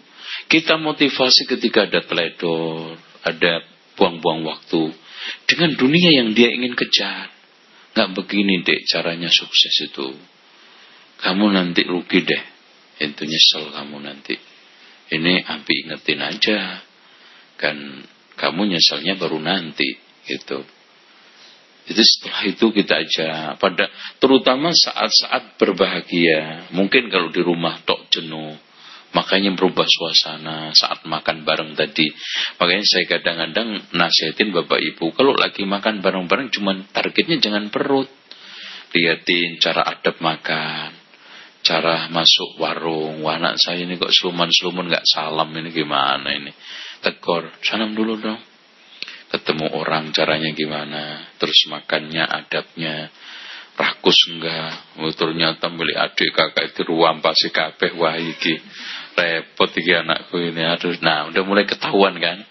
Kita motivasi ketika ada teledor, ada buang-buang waktu. Dengan dunia yang dia ingin kejar. Gak begini deh caranya sukses itu. Kamu nanti rugi deh. Itu nyesel kamu nanti. Ini ambil ingetin aja. Kan kamu nyeselnya baru nanti. Gitu. Itu setelah itu kita aja pada terutama saat-saat berbahagia. Mungkin kalau di rumah tok jenuh, makanya berubah suasana saat makan bareng tadi. Makanya saya kadang-kadang nasihatin Bapak Ibu, kalau lagi makan bareng-bareng cuman targetnya jangan perut. Lihatin cara adab makan, cara masuk warung. Wah anak saya ini kok seluman-seluman nggak salam ini gimana ini. Tekor, salam dulu dong. Ketemu orang caranya gimana, terus makannya, adabnya, rakus enggak, oh, ternyata adik kakak itu ruang pasti kabeh. Wah iki repot iki anakku ini. Aduh nah udah mulai ketahuan kan?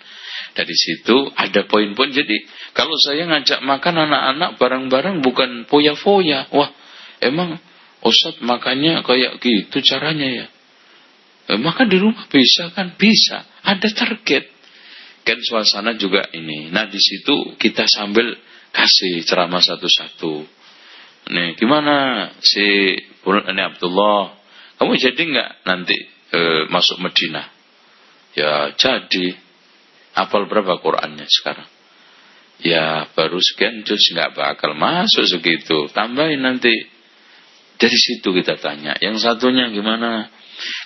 Dari situ ada poin-poin jadi kalau saya ngajak makan anak-anak bareng-bareng bukan foya-foya. Wah emang Ustaz makannya kayak gitu caranya ya eh, makan di rumah bisa kan bisa ada target kan suasana juga ini. Nah di situ kita sambil kasih ceramah satu-satu. Nih gimana si ini Abdullah, kamu jadi nggak nanti e, masuk Medina? Ya jadi. Apal berapa Qurannya sekarang? Ya baru sekian juz nggak bakal masuk segitu. Tambahin nanti. Dari situ kita tanya. Yang satunya gimana?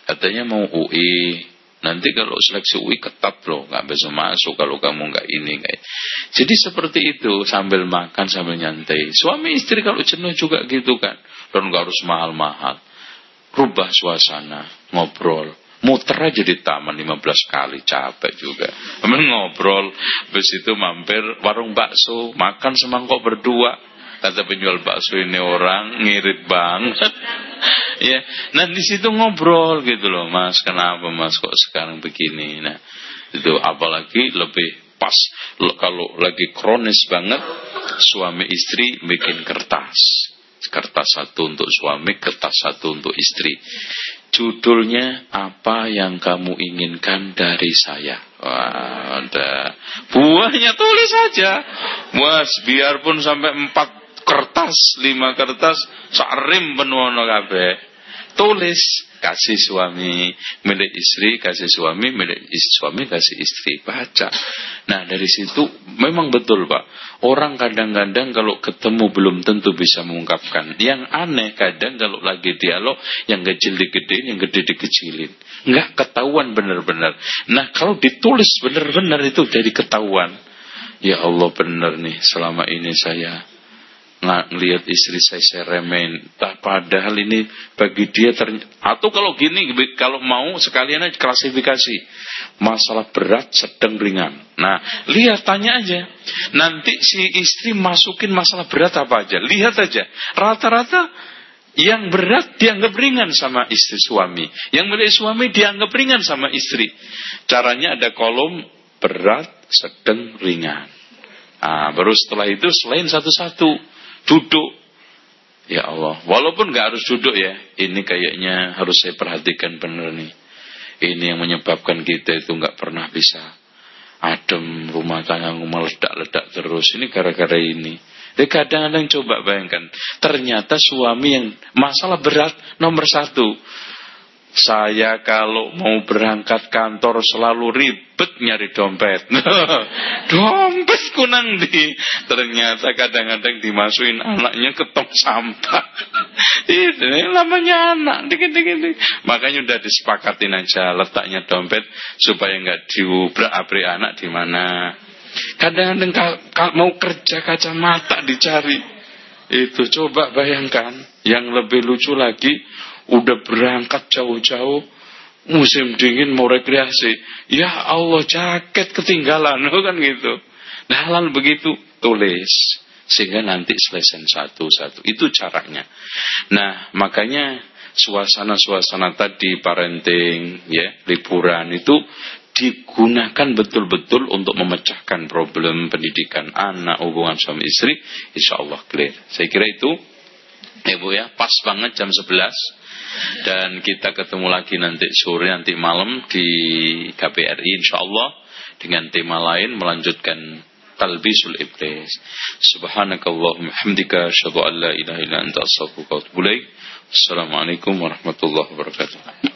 Katanya mau UI. Nanti kalau seleksi UI ketat loh, nggak bisa masuk kalau kamu nggak ini nggak. Jadi seperti itu sambil makan sambil nyantai. Suami istri kalau jenuh juga gitu kan, dan nggak harus mahal-mahal. Rubah suasana, ngobrol, muter aja di taman 15 kali capek juga. Kemudian ngobrol, habis itu mampir warung bakso, makan semangkok berdua kata penjual bakso ini orang ngirit banget ya nah di situ ngobrol gitu loh mas kenapa mas kok sekarang begini? Nah itu apalagi lebih pas. Kalau lagi kronis banget suami istri bikin kertas. Kertas satu untuk suami kertas satu untuk istri. Judulnya apa yang kamu inginkan dari saya? Wah, ada buahnya tulis saja was biarpun sampai empat kertas lima kertas sarim penuhono kabeh. Tulis kasih suami milik istri kasih suami milik istri, suami kasih istri. Baca. Nah dari situ memang betul pak. Orang kadang-kadang kalau ketemu belum tentu bisa mengungkapkan. Yang aneh kadang kalau lagi dialog yang kecil digedein yang gede dikecilin. Nggak ketahuan benar-benar. Nah kalau ditulis benar-benar itu jadi ketahuan. Ya Allah benar nih selama ini saya ngelihat istri saya saya remen tak padahal ini bagi dia atau kalau gini kalau mau sekalian aja klasifikasi. Masalah berat sedang ringan. Nah lihat tanya aja. Nanti si istri masukin masalah berat apa aja. Lihat aja. Rata-rata yang berat dianggap ringan sama istri suami. Yang milik suami dianggap ringan sama istri. Caranya ada kolom berat sedang ringan. Nah, baru setelah itu selain satu-satu duduk. Ya Allah, walaupun nggak harus duduk ya, ini kayaknya harus saya perhatikan benar nih. Ini yang menyebabkan kita itu nggak pernah bisa adem rumah tangga meledak-ledak terus. Ini gara-gara ini. Jadi kadang-kadang coba bayangkan, ternyata suami yang masalah berat nomor satu. Saya kalau mau berangkat kantor selalu ribet nyari dompet. dompet kunang di. Ternyata kadang-kadang dimasukin anaknya ke tong sampah. Ini namanya anak. Dikit-dikit. Makanya udah disepakatin aja letaknya dompet supaya nggak diubrak-abrik anak di mana. Kadang-kadang mau kerja kacamata dicari. Itu coba bayangkan. Yang lebih lucu lagi udah berangkat jauh-jauh musim dingin mau rekreasi. Ya Allah jaket ketinggalan kan gitu. Nah halal begitu tulis. Sehingga nanti selesai satu-satu. Itu caranya. Nah makanya suasana-suasana tadi parenting ya liburan itu digunakan betul-betul untuk memecahkan problem pendidikan anak hubungan suami istri insya Allah clear. Saya kira itu Ibu ya. Pas banget jam 11 dan kita ketemu lagi nanti sore nanti malam di KPRI insya Allah dengan tema lain melanjutkan talbisul iblis. Subhanakallahumma hamdika asyhadu la ilaha anta astaghfiruka wa assalamualaikum warahmatullahi wabarakatuh